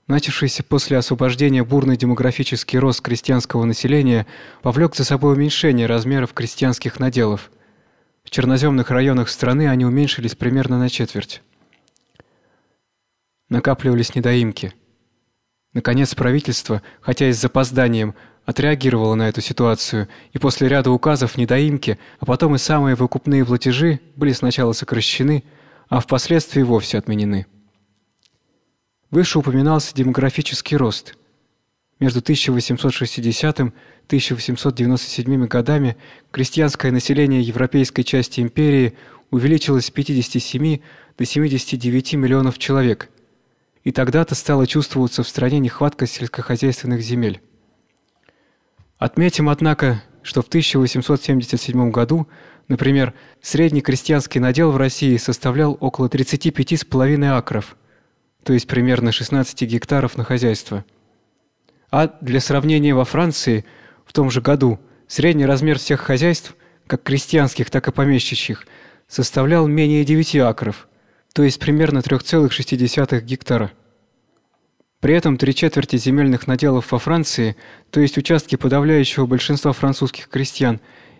Начавшийся после освобождения бурный демографический рост крестьянского населения повлек за собой уменьшение размеров крестьянских наделов. В черноземных районах страны они уменьшились примерно на четверть. Накапливались недоимки. Наконец правительство, хотя и с запозданием, отреагировало на эту ситуацию, и после ряда указов недоимки, а потом и самые выкупные платежи были сначала сокращены, а впоследствии вовсе отменены. Выше упоминался демографический рост. Между 1860 и 1897 годами крестьянское население европейской части империи увеличилось с 57 до 79 миллионов человек. и тогда-то стала чувствоваться в стране нехватка сельскохозяйственных земель. Отметим, однако, что в 1877 году, например, средний крестьянский надел в России составлял около 35,5 акров, то есть примерно 16 гектаров на хозяйство. А для сравнения во Франции в том же году средний размер всех хозяйств, как крестьянских, так и помещичьих, составлял менее 9 акров, то есть примерно 3,6 гектара. При этом три четверти земельных наделов во Франции, то есть участки подавляющего большинства французских крестьян,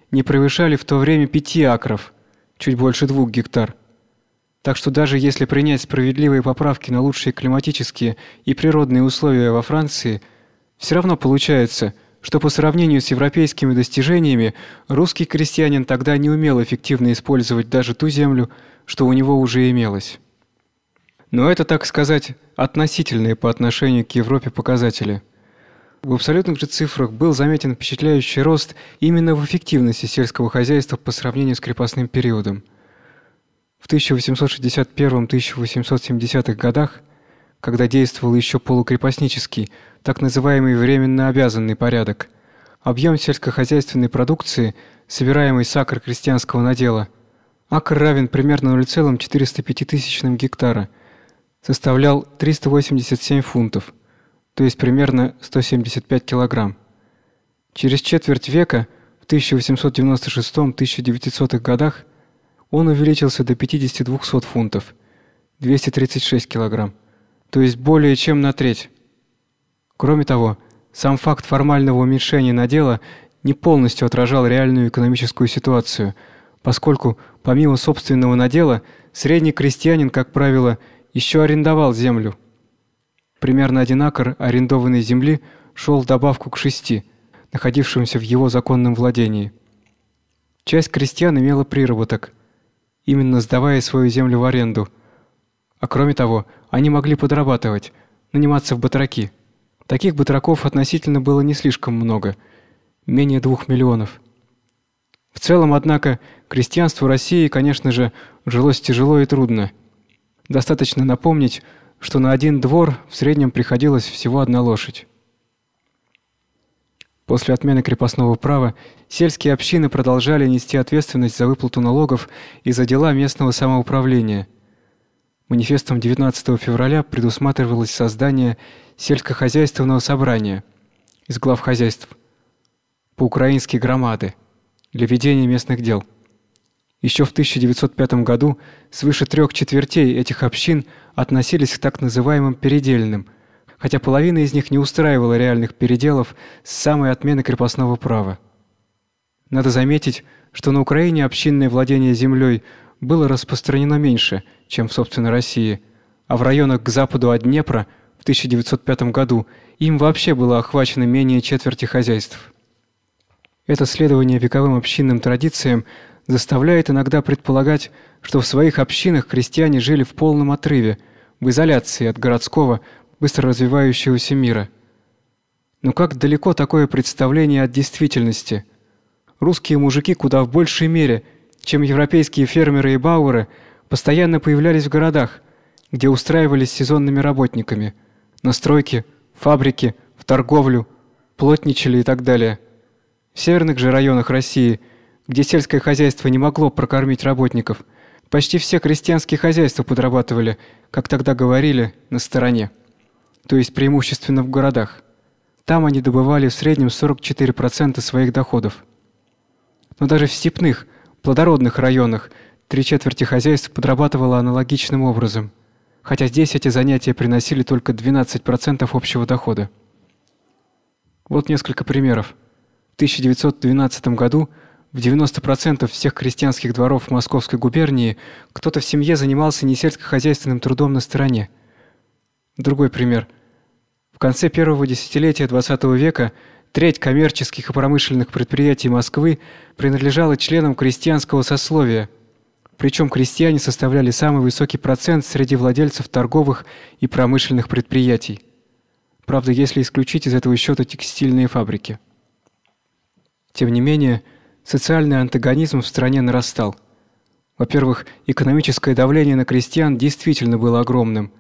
не превышали в то время 5 акров, чуть больше двух гектар. Так что даже если принять справедливые поправки на лучшие климатические и природные условия во Франции, все равно получается, что по сравнению с европейскими достижениями русский крестьянин тогда не умел эффективно использовать даже ту землю, что у него уже имелось. Но это, так сказать, относительные по отношению к Европе показатели. В абсолютных же цифрах был заметен впечатляющий рост именно в эффективности сельского хозяйства по сравнению с крепостным периодом. В 1861-1870-х годах, когда действовал еще полукрепостнический, так называемый временно обязанный порядок, объем сельскохозяйственной продукции, собираемой с акр крестьянского надела, акр равен примерно 0,405 гектара – составлял 387 фунтов, то есть примерно 175 килограмм. Через четверть века, в 1896-1900 годах, он увеличился до 50-200 фунтов, 236 килограмм, то есть более чем на треть. Кроме того, сам факт формального уменьшения надела не полностью отражал реальную экономическую ситуацию, поскольку помимо собственного надела средний крестьянин, как правило, еще арендовал землю. Примерно один акр арендованной земли шел в добавку к шести, находившимся в его законном владении. Часть крестьян имела приработок, именно сдавая свою землю в аренду. А кроме того, они могли подрабатывать, наниматься в батраки. Таких батраков относительно было не слишком много, менее двух миллионов. В целом, однако, крестьянству России, конечно же, жилось тяжело и трудно. Достаточно напомнить, что на один двор в среднем приходилось всего одна лошадь. После отмены крепостного права сельские общины продолжали нести ответственность за выплату налогов и за дела местного самоуправления. Манифестом 19 февраля предусматривалось создание сельскохозяйственного собрания из глав хозяйств по-украински громады для ведения местных дел. Еще в 1905 году свыше трех четвертей этих общин относились к так называемым передельным, хотя половина из них не устраивала реальных переделов с самой отмены крепостного права. Надо заметить, что на Украине общинное владение землей было распространено меньше, чем в собственной России, а в районах к западу от Днепра в 1905 году им вообще было охвачено менее четверти хозяйств. Это следование вековым общинным традициям заставляет иногда предполагать, что в своих общинах крестьяне жили в полном отрыве, в изоляции от городского, быстро развивающегося мира. Но как далеко такое представление от действительности? Русские мужики куда в большей мере, чем европейские фермеры и бауэры, постоянно появлялись в городах, где устраивались сезонными работниками, на стройки, фабрики, в торговлю, плотничали и так далее. В северных же районах России – где сельское хозяйство не могло прокормить работников. Почти все крестьянские хозяйства подрабатывали, как тогда говорили, на стороне, то есть преимущественно в городах. Там они добывали в среднем 44% своих доходов. Но даже в степных, плодородных районах три четверти хозяйств подрабатывало аналогичным образом, хотя здесь эти занятия приносили только 12% общего дохода. Вот несколько примеров. В 1912 году в 90% всех крестьянских дворов Московской губернии кто-то в семье занимался не сельскохозяйственным трудом на стороне. Другой пример. В конце первого десятилетия XX века треть коммерческих и промышленных предприятий Москвы принадлежала членам крестьянского сословия. Причем крестьяне составляли самый высокий процент среди владельцев торговых и промышленных предприятий. Правда, если исключить из этого счета текстильные фабрики. Тем не менее, социальный антагонизм в стране нарастал. Во-первых, экономическое давление на крестьян действительно было огромным.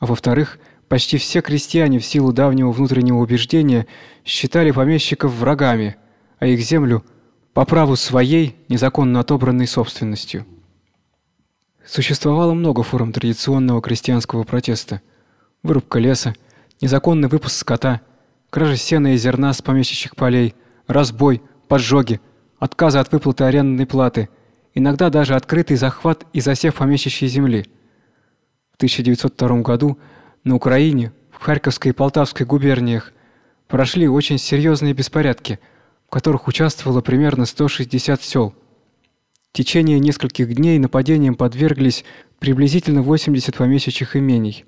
А во-вторых, почти все крестьяне в силу давнего внутреннего убеждения считали помещиков врагами, а их землю по праву своей незаконно отобранной собственностью. Существовало много форм традиционного крестьянского протеста: вырубка леса, незаконный выпуск скота, кража сена и зерна с помещичьих полей, разбой, поджоги, отказы от выплаты арендной платы, иногда даже открытый захват и засев помещичьей земли. В 1902 году на Украине, в Харьковской и Полтавской губерниях прошли очень серьезные беспорядки, в которых участвовало примерно 160 сел. В течение нескольких дней нападениям подверглись приблизительно 80 помещичьих имений.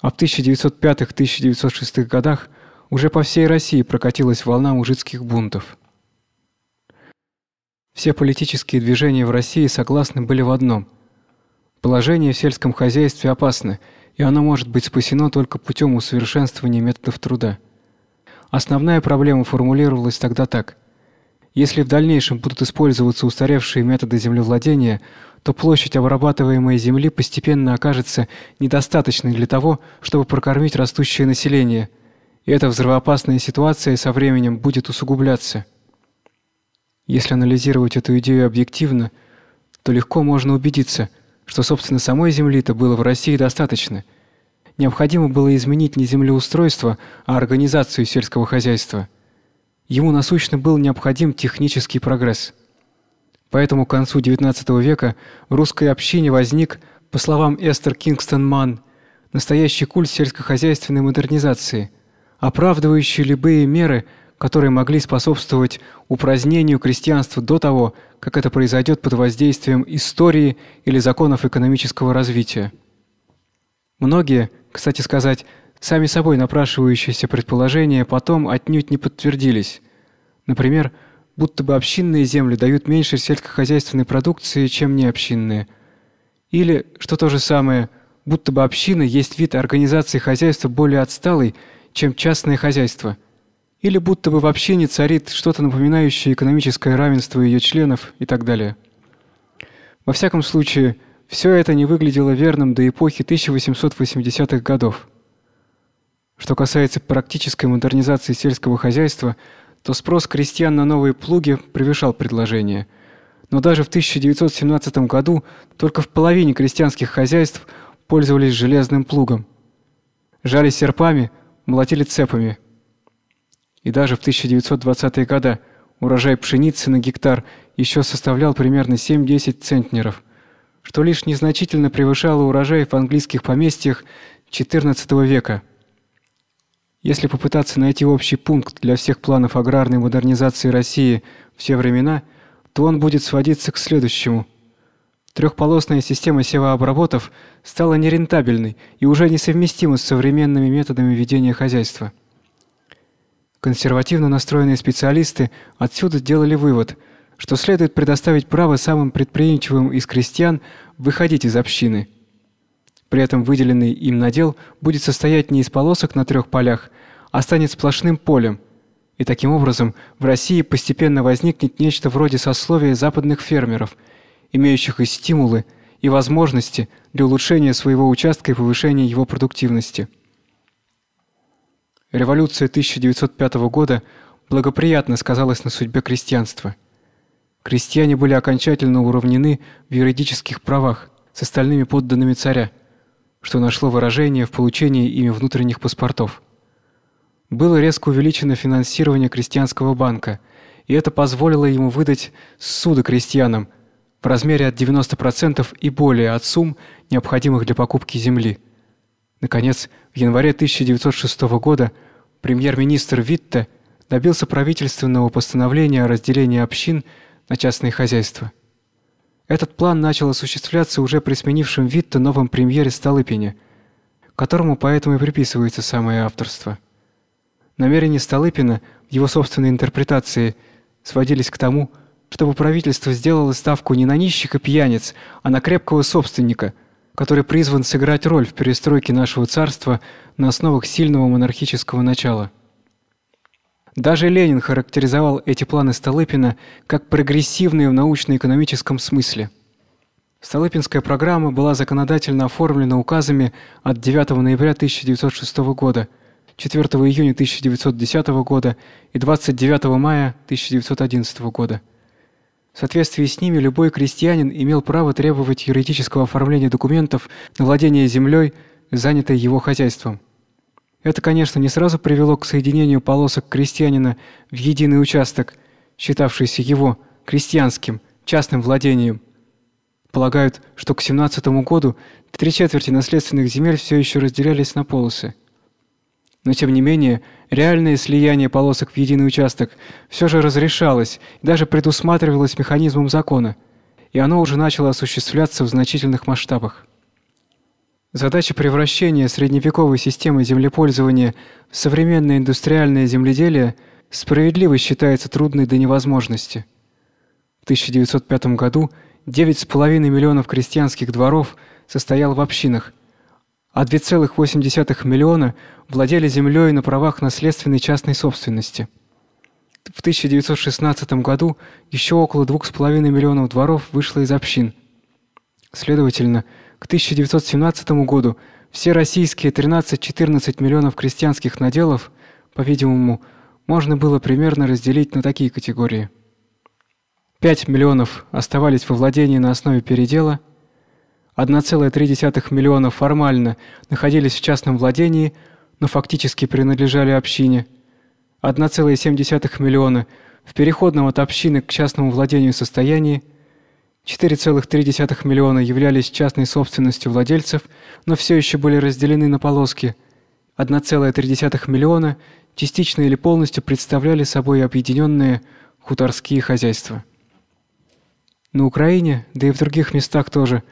А в 1905-1906 годах уже по всей России прокатилась волна мужицких бунтов. Все политические движения в России согласны были в одном: Положение в сельском хозяйстве опасно, и оно может быть спасено только путем усовершенствования методов труда. Основная проблема формулировалась тогда так: если в дальнейшем будут использоваться устаревшие методы землевладения, то площадь обрабатываемой земли постепенно окажется недостаточной для того, чтобы прокормить растущее население, и эта взрывоопасная ситуация со временем будет усугубляться. Если анализировать эту идею объективно, то легко можно убедиться, что собственно самой земли-то было в России достаточно. Необходимо было изменить не землеустройство, а организацию сельского хозяйства. Ему насущно был необходим технический прогресс. Поэтому к концу XIX века в русской общине возник, по словам Эстер Кингстон-Манн, настоящий культ сельскохозяйственной модернизации, оправдывающий любые меры, которые могли способствовать упразднению крестьянства до того, как это произойдет под воздействием истории или законов экономического развития. Многие, кстати сказать, сами собой напрашивающиеся предположения потом отнюдь не подтвердились. Например, будто бы общинные земли дают меньше сельскохозяйственной продукции, чем необщинные. Или, что то же самое, будто бы община есть вид организации хозяйства более отсталый, чем частное хозяйство – или будто бы в общине царит что-то напоминающее экономическое равенство ее членов и так далее. Во всяком случае, все это не выглядело верным до эпохи 1880-х годов. Что касается практической модернизации сельского хозяйства, то спрос крестьян на новые плуги превышал предложение. Но даже в 1917 году только в половине крестьянских хозяйств пользовались железным плугом. Жали серпами, молотили цепами – и даже в 1920-е годы урожай пшеницы на гектар еще составлял примерно 7-10 центнеров, что лишь незначительно превышало урожай в английских поместьях XIV века. Если попытаться найти общий пункт для всех планов аграрной модернизации России все времена, то он будет сводиться к следующему: Трехполосная система севообработов стала нерентабельной и уже несовместима с современными методами ведения хозяйства. Консервативно настроенные специалисты отсюда сделали вывод, что следует предоставить право самым предприимчивым из крестьян выходить из общины. При этом выделенный им надел будет состоять не из полосок на трех полях, а станет сплошным полем. И таким образом в России постепенно возникнет нечто вроде сословия западных фермеров, имеющих и стимулы, и возможности для улучшения своего участка и повышения его продуктивности. Революция 1905 года благоприятно сказалась на судьбе крестьянства. Крестьяне были окончательно уравнены в юридических правах с остальными подданными царя, что нашло выражение в получении ими внутренних паспортов. Было резко увеличено финансирование крестьянского банка, и это позволило ему выдать суды крестьянам в размере от 90% и более от сумм, необходимых для покупки земли. Наконец, в январе 1906 года премьер-министр Витте добился правительственного постановления о разделении общин на частные хозяйства. Этот план начал осуществляться уже при сменившем Витте новом премьере Столыпине, которому поэтому и приписывается самое авторство. Намерения Столыпина в его собственной интерпретации сводились к тому, чтобы правительство сделало ставку не на нищих и пьяниц, а на крепкого собственника – который призван сыграть роль в перестройке нашего царства на основах сильного монархического начала. Даже Ленин характеризовал эти планы Столыпина как прогрессивные в научно-экономическом смысле. Столыпинская программа была законодательно оформлена указами от 9 ноября 1906 года, 4 июня 1910 года и 29 мая 1911 года. В соответствии с ними любой крестьянин имел право требовать юридического оформления документов на владение землей, занятой его хозяйством. Это, конечно, не сразу привело к соединению полосок крестьянина в единый участок, считавшийся его крестьянским частным владением. Полагают, что к 17 году три четверти наследственных земель все еще разделялись на полосы. Но тем не менее, реальное слияние полосок в единый участок все же разрешалось и даже предусматривалось механизмом закона, и оно уже начало осуществляться в значительных масштабах. Задача превращения средневековой системы землепользования в современное индустриальное земледелие справедливо считается трудной до невозможности. В 1905 году 9,5 миллионов крестьянских дворов состоял в общинах, а 2,8 миллиона владели землей на правах наследственной частной собственности. В 1916 году еще около 2,5 миллионов дворов вышло из общин. Следовательно, к 1917 году все российские 13-14 миллионов крестьянских наделов, по-видимому, можно было примерно разделить на такие категории. 5 миллионов оставались во владении на основе передела, 1,3 миллиона формально находились в частном владении, но фактически принадлежали общине, 1,7 миллиона в переходном от общины к частному владению состоянии, 4,3 миллиона являлись частной собственностью владельцев, но все еще были разделены на полоски. 1,3 миллиона частично или полностью представляли собой объединенные хуторские хозяйства. На Украине, да и в других местах тоже,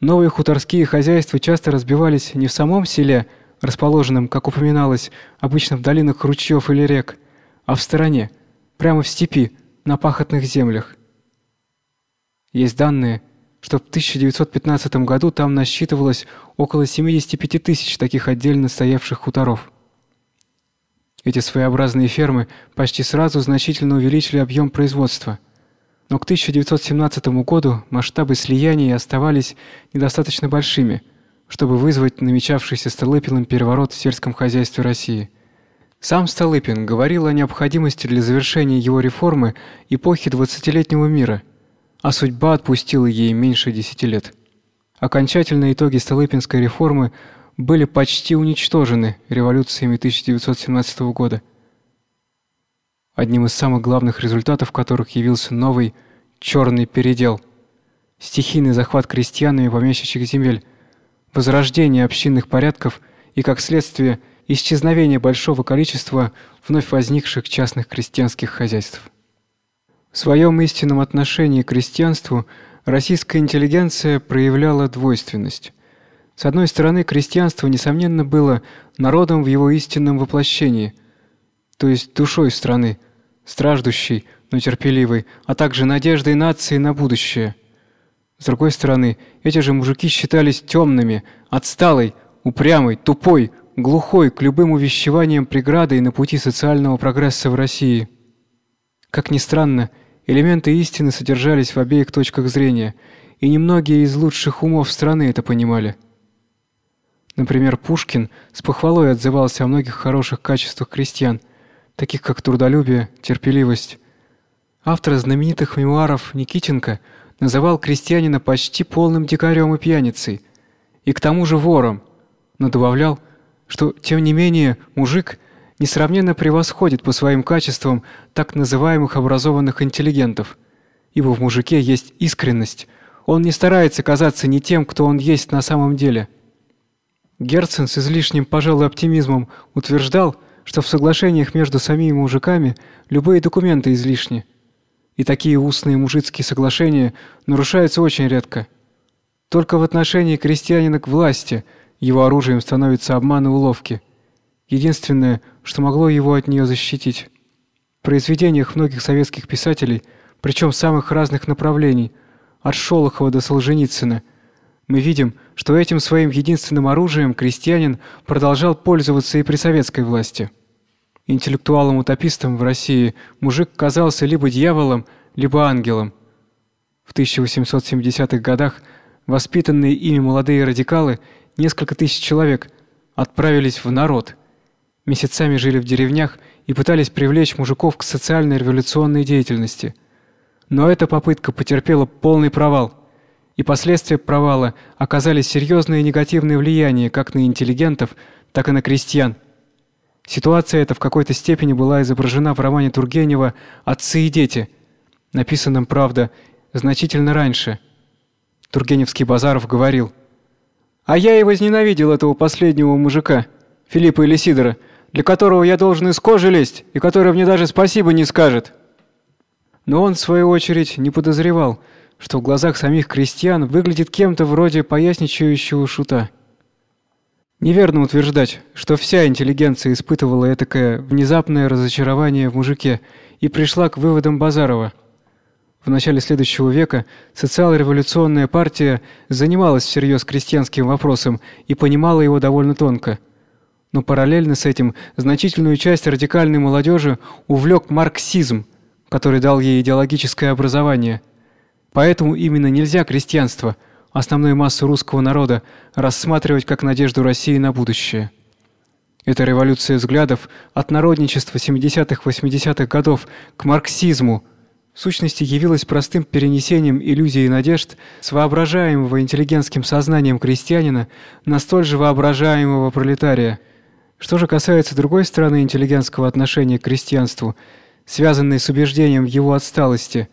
новые хуторские хозяйства часто разбивались не в самом селе, расположенном, как упоминалось, обычно в долинах ручьев или рек, а в стороне, прямо в степи, на пахотных землях. Есть данные, что в 1915 году там насчитывалось около 75 тысяч таких отдельно стоявших хуторов. Эти своеобразные фермы почти сразу значительно увеличили объем производства – но к 1917 году масштабы слияний оставались недостаточно большими, чтобы вызвать намечавшийся Столыпиным переворот в сельском хозяйстве России. Сам Столыпин говорил о необходимости для завершения его реформы эпохи двадцатилетнего мира, а судьба отпустила ей меньше десяти лет. Окончательные итоги Столыпинской реформы были почти уничтожены революциями 1917 года одним из самых главных результатов которых явился новый черный передел, стихийный захват крестьянами помещичьих земель, возрождение общинных порядков и как следствие исчезновение большого количества вновь возникших частных крестьянских хозяйств. В своем истинном отношении к крестьянству российская интеллигенция проявляла двойственность. С одной стороны, крестьянство несомненно было народом в его истинном воплощении, то есть душой страны, страждущей, но терпеливой, а также надеждой нации на будущее. С другой стороны, эти же мужики считались темными, отсталой, упрямой, тупой, глухой к любым увещеваниям преградой на пути социального прогресса в России. Как ни странно, элементы истины содержались в обеих точках зрения, и немногие из лучших умов страны это понимали. Например, Пушкин с похвалой отзывался о многих хороших качествах крестьян, таких как трудолюбие, терпеливость. Автор знаменитых мемуаров Никитенко называл крестьянина почти полным дикарем и пьяницей, и к тому же вором, но добавлял, что тем не менее мужик несравненно превосходит по своим качествам так называемых образованных интеллигентов, ибо в мужике есть искренность. Он не старается казаться не тем, кто он есть на самом деле. Герцен с излишним, пожалуй, оптимизмом утверждал, что в соглашениях между самими мужиками любые документы излишни. И такие устные мужицкие соглашения нарушаются очень редко. Только в отношении крестьянина к власти его оружием становится обман и уловки. Единственное, что могло его от нее защитить. В произведениях многих советских писателей, причем самых разных направлений, от Шолохова до Солженицына, мы видим, что этим своим единственным оружием крестьянин продолжал пользоваться и при советской власти. Интеллектуалом-утопистом в России мужик казался либо дьяволом, либо ангелом. В 1870-х годах воспитанные ими молодые радикалы, несколько тысяч человек, отправились в народ. Месяцами жили в деревнях и пытались привлечь мужиков к социальной революционной деятельности. Но эта попытка потерпела полный провал. И последствия провала оказали серьезное негативное влияние как на интеллигентов, так и на крестьян. Ситуация эта в какой-то степени была изображена в романе Тургенева Отцы и дети, написанном, правда, значительно раньше. Тургеневский Базаров говорил: "А я и возненавидел этого последнего мужика, Филиппа Элисидора, для которого я должен из кожи лезть и который мне даже спасибо не скажет". Но он в свою очередь не подозревал, что в глазах самих крестьян выглядит кем-то вроде поясничающего шута. Неверно утверждать, что вся интеллигенция испытывала этакое внезапное разочарование в мужике и пришла к выводам Базарова. В начале следующего века социал-революционная партия занималась всерьез крестьянским вопросом и понимала его довольно тонко. Но параллельно с этим значительную часть радикальной молодежи увлек марксизм, который дал ей идеологическое образование. Поэтому именно нельзя крестьянство – основную массу русского народа рассматривать как надежду России на будущее. Эта революция взглядов от народничества 70-80-х годов к марксизму в сущности явилась простым перенесением иллюзий и надежд с воображаемого интеллигентским сознанием крестьянина на столь же воображаемого пролетария. Что же касается другой стороны интеллигентского отношения к крестьянству, связанной с убеждением в его отсталости,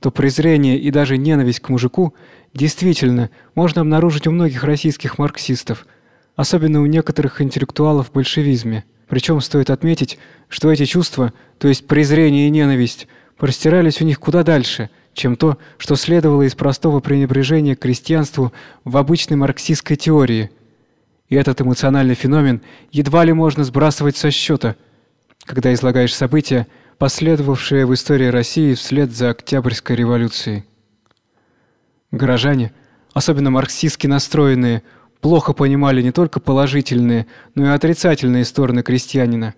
то презрение и даже ненависть к мужику – Действительно, можно обнаружить у многих российских марксистов, особенно у некоторых интеллектуалов в большевизме. Причем стоит отметить, что эти чувства, то есть презрение и ненависть, простирались у них куда дальше, чем то, что следовало из простого пренебрежения к крестьянству в обычной марксистской теории. И этот эмоциональный феномен едва ли можно сбрасывать со счета, когда излагаешь события, последовавшие в истории России вслед за Октябрьской революцией. Горожане, особенно марксистски настроенные, плохо понимали не только положительные, но и отрицательные стороны крестьянина.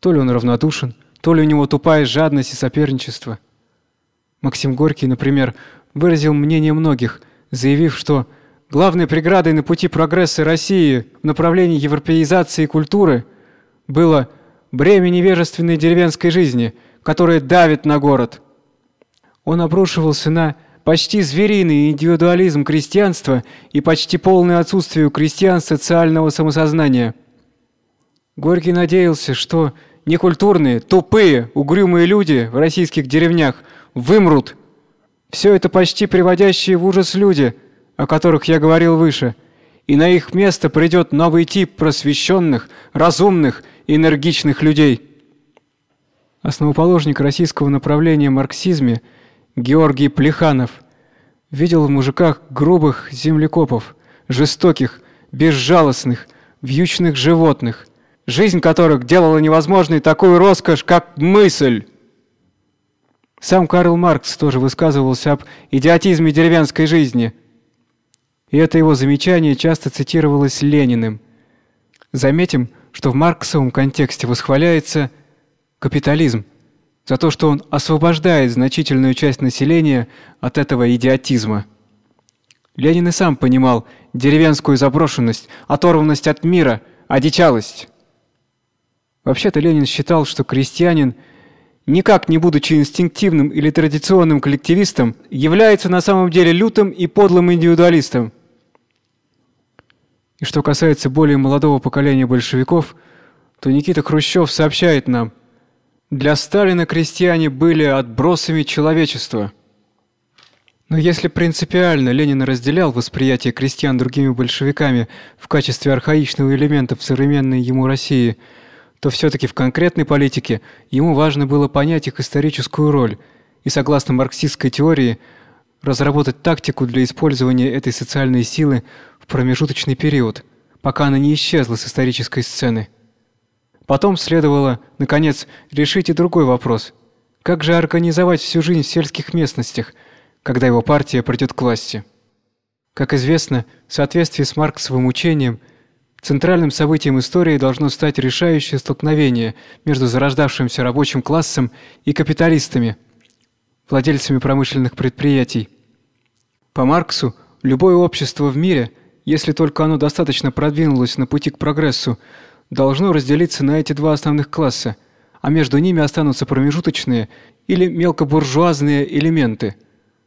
То ли он равнодушен, то ли у него тупая жадность и соперничество. Максим Горький, например, выразил мнение многих, заявив, что главной преградой на пути прогресса России в направлении европеизации культуры было бремя невежественной деревенской жизни, которое давит на город. Он обрушивался на почти звериный индивидуализм крестьянства и почти полное отсутствие у крестьян социального самосознания. Горький надеялся, что некультурные, тупые, угрюмые люди в российских деревнях вымрут. Все это почти приводящие в ужас люди, о которых я говорил выше, и на их место придет новый тип просвещенных, разумных, энергичных людей. Основоположник российского направления марксизме – Георгий Плеханов видел в мужиках грубых землекопов, жестоких, безжалостных, вьючных животных, жизнь которых делала невозможной такую роскошь, как мысль. Сам Карл Маркс тоже высказывался об идиотизме деревенской жизни. И это его замечание часто цитировалось Лениным. Заметим, что в марксовом контексте восхваляется капитализм за то, что он освобождает значительную часть населения от этого идиотизма. Ленин и сам понимал деревенскую заброшенность, оторванность от мира, одичалость. Вообще-то Ленин считал, что крестьянин, никак не будучи инстинктивным или традиционным коллективистом, является на самом деле лютым и подлым индивидуалистом. И что касается более молодого поколения большевиков, то Никита Хрущев сообщает нам – для Сталина крестьяне были отбросами человечества. Но если принципиально Ленин разделял восприятие крестьян другими большевиками в качестве архаичного элемента в современной ему России, то все таки в конкретной политике ему важно было понять их историческую роль и согласно марксистской теории разработать тактику для использования этой социальной силы в промежуточный период, пока она не исчезла с исторической сцены. Потом следовало, наконец, решить и другой вопрос. Как же организовать всю жизнь в сельских местностях, когда его партия придет к власти? Как известно, в соответствии с марксовым учением, центральным событием истории должно стать решающее столкновение между зарождавшимся рабочим классом и капиталистами, владельцами промышленных предприятий. По Марксу любое общество в мире, если только оно достаточно продвинулось на пути к прогрессу, должно разделиться на эти два основных класса, а между ними останутся промежуточные или мелкобуржуазные элементы,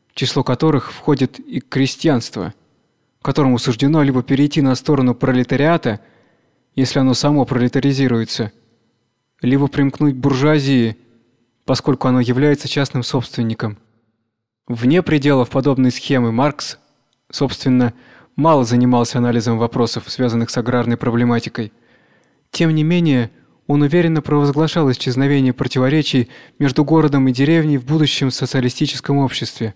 в число которых входит и крестьянство, которому суждено либо перейти на сторону пролетариата, если оно само пролетаризируется, либо примкнуть к буржуазии, поскольку оно является частным собственником. Вне пределов подобной схемы Маркс, собственно, мало занимался анализом вопросов, связанных с аграрной проблематикой. Тем не менее, он уверенно провозглашал исчезновение противоречий между городом и деревней в будущем социалистическом обществе.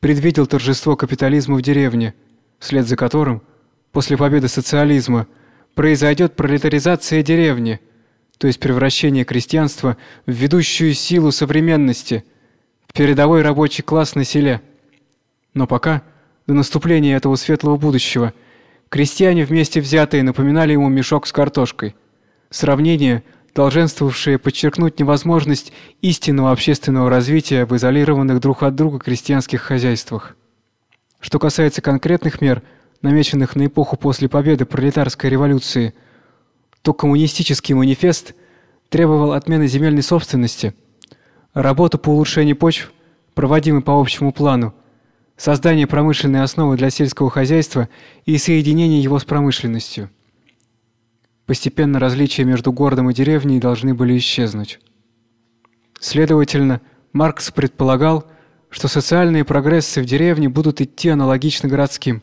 Предвидел торжество капитализма в деревне, вслед за которым, после победы социализма, произойдет пролетаризация деревни, то есть превращение крестьянства в ведущую силу современности – передовой рабочий класс на селе. Но пока, до наступления этого светлого будущего, крестьяне вместе взятые напоминали ему мешок с картошкой. Сравнение, долженствовавшее подчеркнуть невозможность истинного общественного развития в изолированных друг от друга крестьянских хозяйствах. Что касается конкретных мер, намеченных на эпоху после победы пролетарской революции, то коммунистический манифест требовал отмены земельной собственности – Работа по улучшению почв, проводимая по общему плану, создание промышленной основы для сельского хозяйства и соединение его с промышленностью. Постепенно различия между городом и деревней должны были исчезнуть. Следовательно, Маркс предполагал, что социальные прогрессы в деревне будут идти аналогично городским.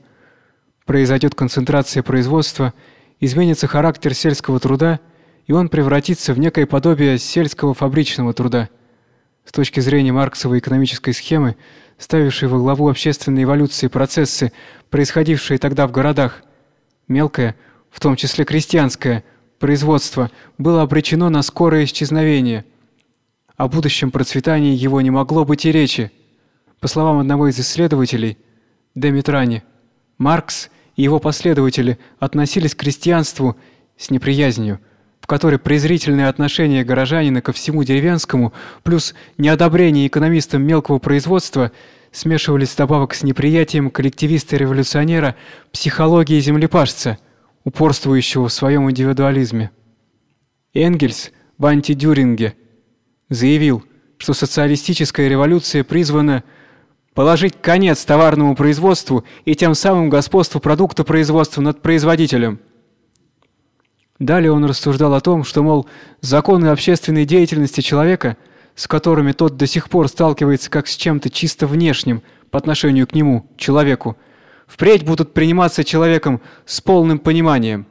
Произойдет концентрация производства, изменится характер сельского труда, и он превратится в некое подобие сельского фабричного труда – с точки зрения марксовой экономической схемы, ставившей во главу общественной эволюции процессы, происходившие тогда в городах, мелкое, в том числе крестьянское, производство было обречено на скорое исчезновение. О будущем процветании его не могло быть и речи. По словам одного из исследователей, Демитрани, Маркс и его последователи относились к крестьянству с неприязнью – в которой презрительное отношение горожанина ко всему деревенскому плюс неодобрение экономистам мелкого производства смешивались добавок с неприятием коллективиста-революционера психологии землепашца, упорствующего в своем индивидуализме. Энгельс в антидюринге заявил, что социалистическая революция призвана положить конец товарному производству и тем самым господству продукта производства над производителем – Далее он рассуждал о том, что, мол, законы общественной деятельности человека, с которыми тот до сих пор сталкивается как с чем-то чисто внешним по отношению к нему, человеку, впредь будут приниматься человеком с полным пониманием.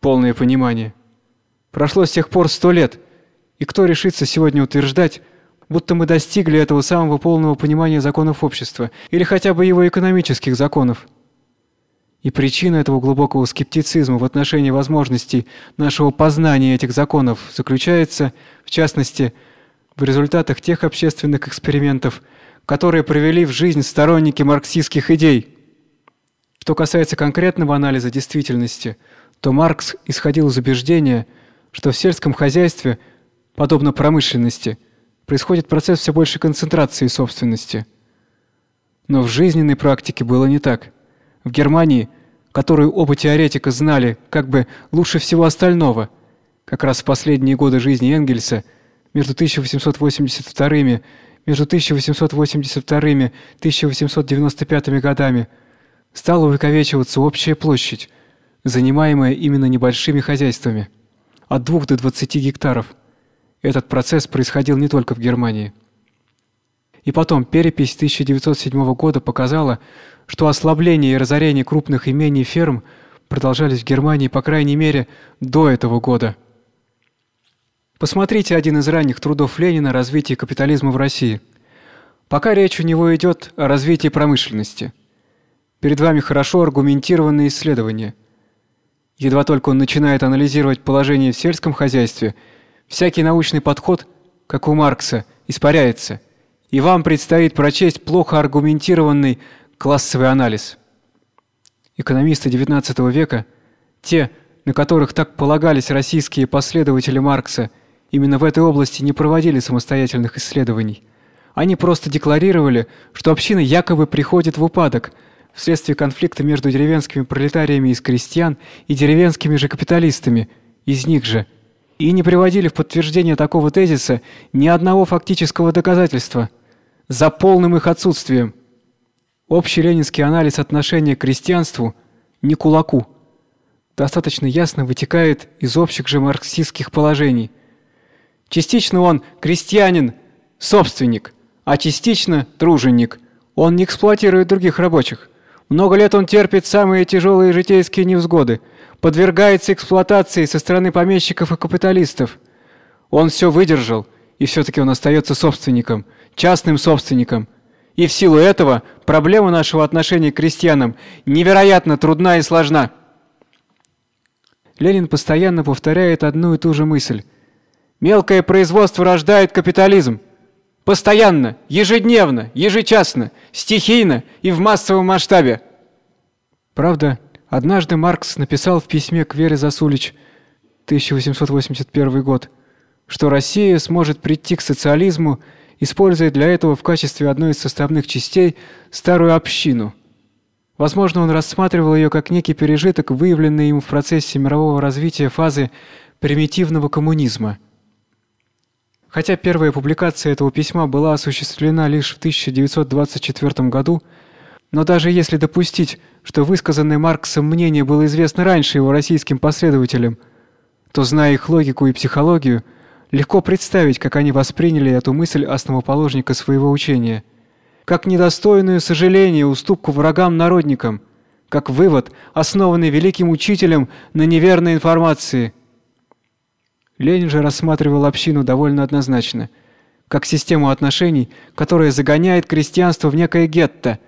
Полное понимание. Прошло с тех пор сто лет, и кто решится сегодня утверждать, будто мы достигли этого самого полного понимания законов общества или хотя бы его экономических законов? И причина этого глубокого скептицизма в отношении возможностей нашего познания этих законов заключается, в частности, в результатах тех общественных экспериментов, которые провели в жизнь сторонники марксистских идей. Что касается конкретного анализа действительности, то Маркс исходил из убеждения, что в сельском хозяйстве, подобно промышленности, происходит процесс все большей концентрации собственности. Но в жизненной практике было не так. В Германии, которую оба теоретика знали как бы лучше всего остального, как раз в последние годы жизни Энгельса, между 1882 между 1882 1895 годами, стала увековечиваться общая площадь, занимаемая именно небольшими хозяйствами, от 2 до 20 гектаров. Этот процесс происходил не только в Германии. И потом перепись 1907 года показала, что ослабление и разорение крупных имений и ферм продолжались в Германии по крайней мере до этого года. Посмотрите один из ранних трудов Ленина о развитии капитализма в России. Пока речь у него идет о развитии промышленности. Перед вами хорошо аргументированные исследования. Едва только он начинает анализировать положение в сельском хозяйстве, всякий научный подход, как у Маркса, испаряется, и вам предстоит прочесть плохо аргументированный классовый анализ. Экономисты XIX века, те, на которых так полагались российские последователи Маркса, именно в этой области не проводили самостоятельных исследований. Они просто декларировали, что община якобы приходит в упадок вследствие конфликта между деревенскими пролетариями из крестьян и деревенскими же капиталистами из них же. И не приводили в подтверждение такого тезиса ни одного фактического доказательства за полным их отсутствием. Общий ленинский анализ отношения к крестьянству не кулаку достаточно ясно вытекает из общих же марксистских положений. Частично он крестьянин, собственник, а частично труженик. Он не эксплуатирует других рабочих. Много лет он терпит самые тяжелые житейские невзгоды, подвергается эксплуатации со стороны помещиков и капиталистов. Он все выдержал, и все таки он остается собственником, частным собственником. И в силу этого проблема нашего отношения к крестьянам невероятно трудна и сложна. Ленин постоянно повторяет одну и ту же мысль. Мелкое производство рождает капитализм. Постоянно, ежедневно, ежечасно, стихийно и в массовом масштабе. Правда, однажды Маркс написал в письме к Вере Засулич 1881 год, что Россия сможет прийти к социализму, используя для этого в качестве одной из составных частей старую общину – Возможно, он рассматривал ее как некий пережиток, выявленный им в процессе мирового развития фазы примитивного коммунизма. Хотя первая публикация этого письма была осуществлена лишь в 1924 году, но даже если допустить, что высказанное Марксом мнение было известно раньше его российским последователям, то зная их логику и психологию, легко представить, как они восприняли эту мысль основоположника своего учения – как недостойную сожаления уступку врагам-народникам, как вывод, основанный великим учителем на неверной информации. Ленин же рассматривал общину довольно однозначно, как систему отношений, которая загоняет крестьянство в некое гетто,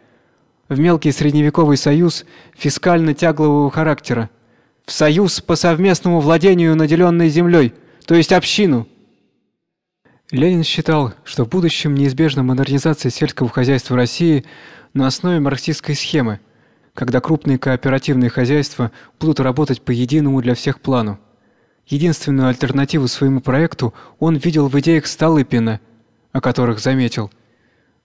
в мелкий средневековый союз фискально-тяглового характера, в союз по совместному владению наделенной землей, то есть общину – Ленин считал, что в будущем неизбежна модернизация сельского хозяйства России на основе марксистской схемы, когда крупные кооперативные хозяйства будут работать по единому для всех плану. Единственную альтернативу своему проекту он видел в идеях Столыпина, о которых заметил.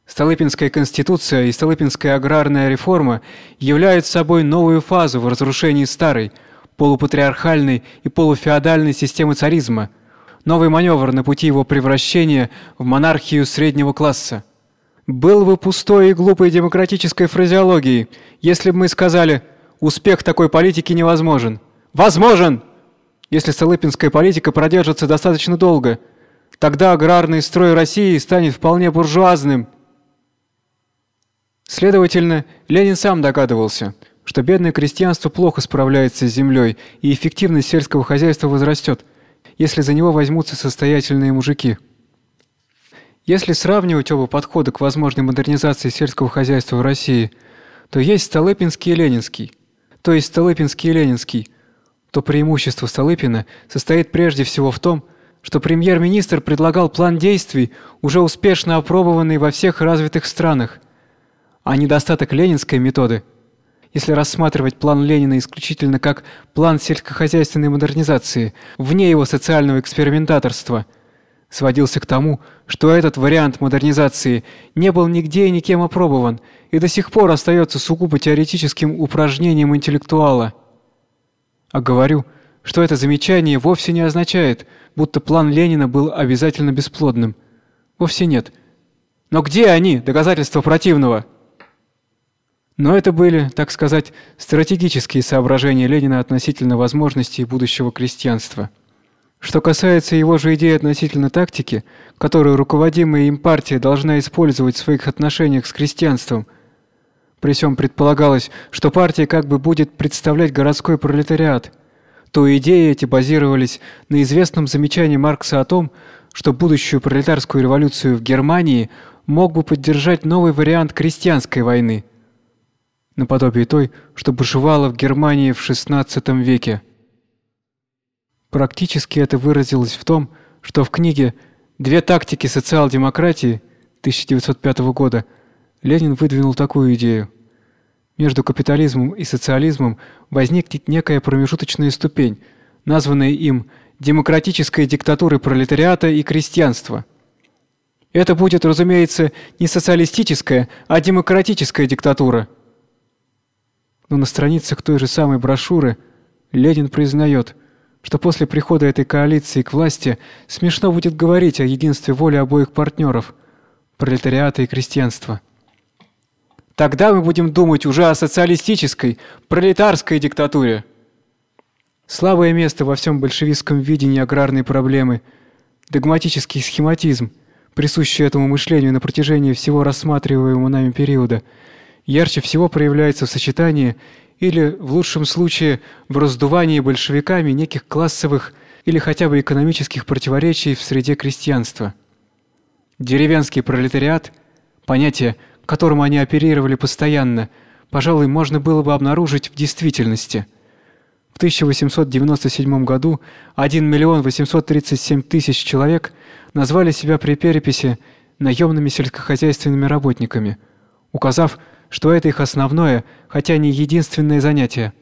Столыпинская конституция и Столыпинская аграрная реформа являются собой новую фазу в разрушении старой, полупатриархальной и полуфеодальной системы царизма – новый маневр на пути его превращения в монархию среднего класса. Был бы пустой и глупой демократической фразеологией, если бы мы сказали: успех такой политики невозможен. Возможен, если столыпинская политика продержится достаточно долго. Тогда аграрный строй России станет вполне буржуазным. Следовательно, Ленин сам догадывался, что бедное крестьянство плохо справляется с землей, и эффективность сельского хозяйства возрастет если за него возьмутся состоятельные мужики. Если сравнивать оба подхода к возможной модернизации сельского хозяйства в России, то есть Столыпинский и Ленинский. То есть Столыпинский и Ленинский. То преимущество Столыпина состоит прежде всего в том, что премьер-министр предлагал план действий, уже успешно опробованный во всех развитых странах. А недостаток ленинской методы – если рассматривать план Ленина исключительно как план сельскохозяйственной модернизации, вне его социального экспериментаторства, сводился к тому, что этот вариант модернизации не был нигде и никем опробован и до сих пор остается сугубо теоретическим упражнением интеллектуала. А говорю, что это замечание вовсе не означает, будто план Ленина был обязательно бесплодным. Вовсе нет. Но где они, доказательства противного? Но это были, так сказать, стратегические соображения Ленина относительно возможностей будущего крестьянства. Что касается его же идеи относительно тактики, которую руководимая им партия должна использовать в своих отношениях с крестьянством, при всем предполагалось, что партия как бы будет представлять городской пролетариат, то идеи эти базировались на известном замечании Маркса о том, что будущую пролетарскую революцию в Германии мог бы поддержать новый вариант крестьянской войны – наподобие той, что бушевала в Германии в XVI веке. Практически это выразилось в том, что в книге Две тактики социал-демократии 1905 года Ленин выдвинул такую идею: между капитализмом и социализмом возникнет некая промежуточная ступень, названная им демократической диктатурой пролетариата и крестьянства. Это будет, разумеется, не социалистическая, а демократическая диктатура. Но на страницах той же самой брошюры Ленин признает, что после прихода этой коалиции к власти смешно будет говорить о единстве воли обоих партнеров – пролетариата и крестьянства. Тогда мы будем думать уже о социалистической, пролетарской диктатуре. Слабое место во всем большевистском видении аграрной проблемы – догматический схематизм, присущий этому мышлению на протяжении всего рассматриваемого нами периода, ярче всего проявляется в сочетании или, в лучшем случае, в раздувании большевиками неких классовых или хотя бы экономических противоречий в среде крестьянства. Деревенский пролетариат – понятие – которым они оперировали постоянно, пожалуй, можно было бы обнаружить в действительности. В 1897 году 1 миллион 837 тысяч человек назвали себя при переписи наемными сельскохозяйственными работниками, указав, что это их основное, хотя не единственное занятие.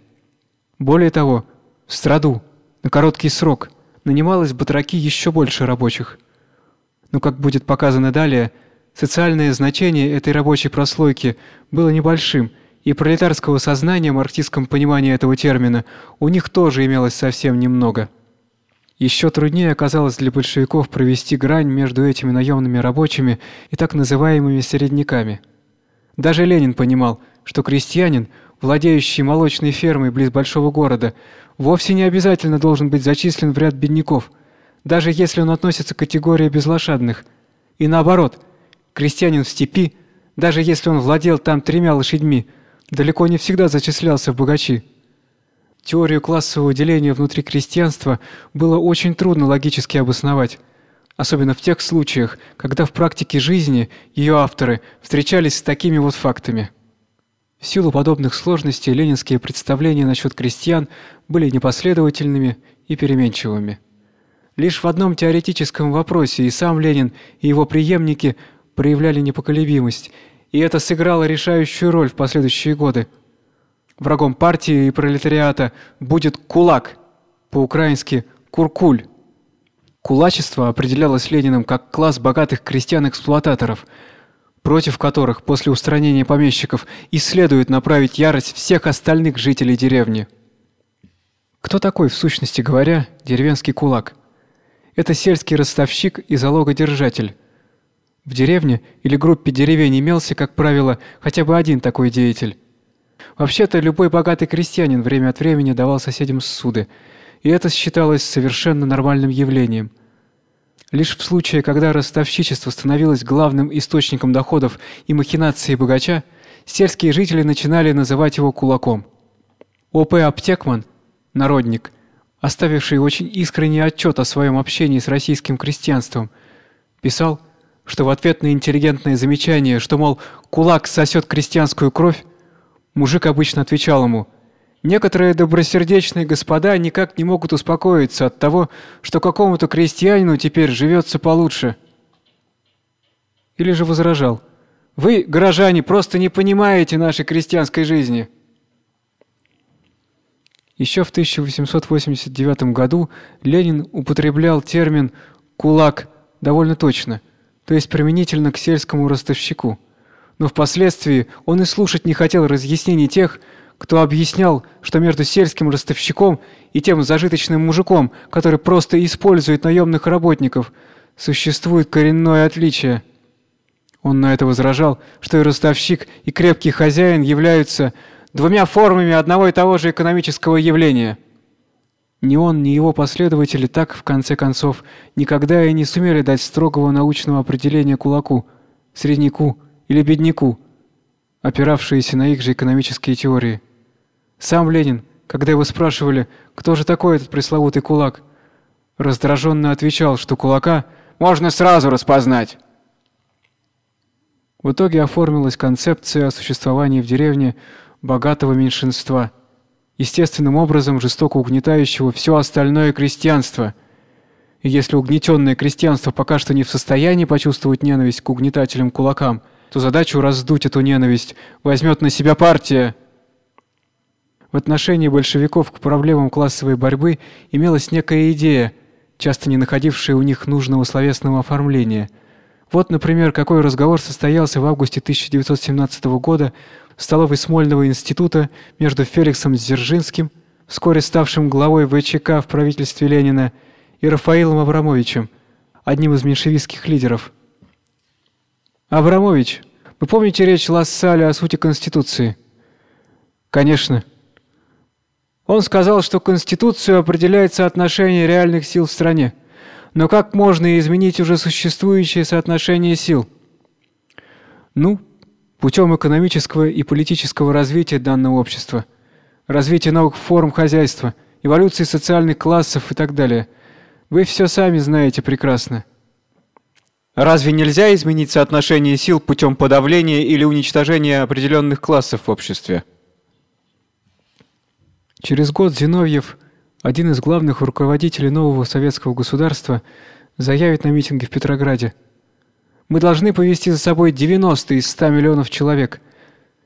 Более того, в страду на короткий срок нанималось батраки еще больше рабочих. Но как будет показано далее, Социальное значение этой рабочей прослойки было небольшим, и пролетарского сознания в марксистском понимании этого термина у них тоже имелось совсем немного. Еще труднее оказалось для большевиков провести грань между этими наемными рабочими и так называемыми середняками. Даже Ленин понимал, что крестьянин, владеющий молочной фермой близ большого города, вовсе не обязательно должен быть зачислен в ряд бедняков, даже если он относится к категории безлошадных. И наоборот, Крестьянин в степи, даже если он владел там тремя лошадьми, далеко не всегда зачислялся в богачи. Теорию классового деления внутри крестьянства было очень трудно логически обосновать, особенно в тех случаях, когда в практике жизни ее авторы встречались с такими вот фактами. В силу подобных сложностей ленинские представления насчет крестьян были непоследовательными и переменчивыми. Лишь в одном теоретическом вопросе и сам Ленин, и его преемники – проявляли непоколебимость, и это сыграло решающую роль в последующие годы. Врагом партии и пролетариата будет кулак, по-украински куркуль. Кулачество определялось Лениным как класс богатых крестьян-эксплуататоров, против которых после устранения помещиков и следует направить ярость всех остальных жителей деревни. Кто такой в сущности говоря деревенский кулак? Это сельский ростовщик и залогодержатель в деревне или группе деревень имелся, как правило, хотя бы один такой деятель. Вообще-то любой богатый крестьянин время от времени давал соседям суды, и это считалось совершенно нормальным явлением. Лишь в случае, когда ростовщичество становилось главным источником доходов и махинации богача, сельские жители начинали называть его кулаком. О.П. Аптекман, народник, оставивший очень искренний отчет о своем общении с российским крестьянством, писал, что в ответ на интеллигентное замечание, что мол кулак сосет крестьянскую кровь, мужик обычно отвечал ему: "Некоторые добросердечные господа никак не могут успокоиться от того, что какому-то крестьянину теперь живется получше". Или же возражал: "Вы, горожане, просто не понимаете нашей крестьянской жизни". Еще в 1889 году Ленин употреблял термин кулак довольно точно то есть применительно к сельскому ростовщику. Но впоследствии он и слушать не хотел разъяснений тех, кто объяснял, что между сельским ростовщиком и тем зажиточным мужиком, который просто использует наемных работников, существует коренное отличие. Он на это возражал, что и ростовщик, и крепкий хозяин являются двумя формами одного и того же экономического явления – ни он, ни его последователи так, в конце концов, никогда и не сумели дать строгого научного определения кулаку, средняку или бедняку, опиравшиеся на их же экономические теории. Сам Ленин, когда его спрашивали, кто же такой этот пресловутый кулак, раздраженно отвечал, что кулака можно сразу распознать. В итоге оформилась концепция о существовании в деревне богатого меньшинства – естественным образом жестоко угнетающего все остальное крестьянство. И если угнетенное крестьянство пока что не в состоянии почувствовать ненависть к угнетателям кулакам, то задачу раздуть эту ненависть возьмет на себя партия. В отношении большевиков к проблемам классовой борьбы имелась некая идея, часто не находившая у них нужного словесного оформления. Вот, например, какой разговор состоялся в августе 1917 года в столовой Смольного института между Феликсом Дзержинским, вскоре ставшим главой ВЧК в правительстве Ленина, и Рафаилом Абрамовичем, одним из меньшевистских лидеров. Абрамович, вы помните речь Лассаля о сути Конституции? Конечно. Он сказал, что Конституцию определяет соотношение реальных сил в стране. Но как можно изменить уже существующее соотношение сил? Ну, путем экономического и политического развития данного общества, развития новых форм хозяйства, эволюции социальных классов и так далее. Вы все сами знаете прекрасно. Разве нельзя изменить соотношение сил путем подавления или уничтожения определенных классов в обществе? Через год Зиновьев, один из главных руководителей нового советского государства, заявит на митинге в Петрограде: "Мы должны повести за собой 90 из 100 миллионов человек,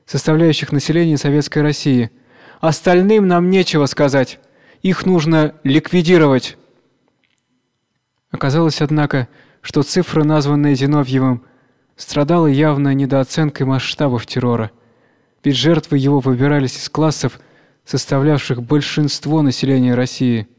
составляющих население Советской России. Остальным нам нечего сказать. Их нужно ликвидировать". Оказалось, однако, что цифра, названная Зиновьевым, страдала явно недооценкой масштабов террора. Ведь жертвы его выбирались из классов, составлявших большинство населения России –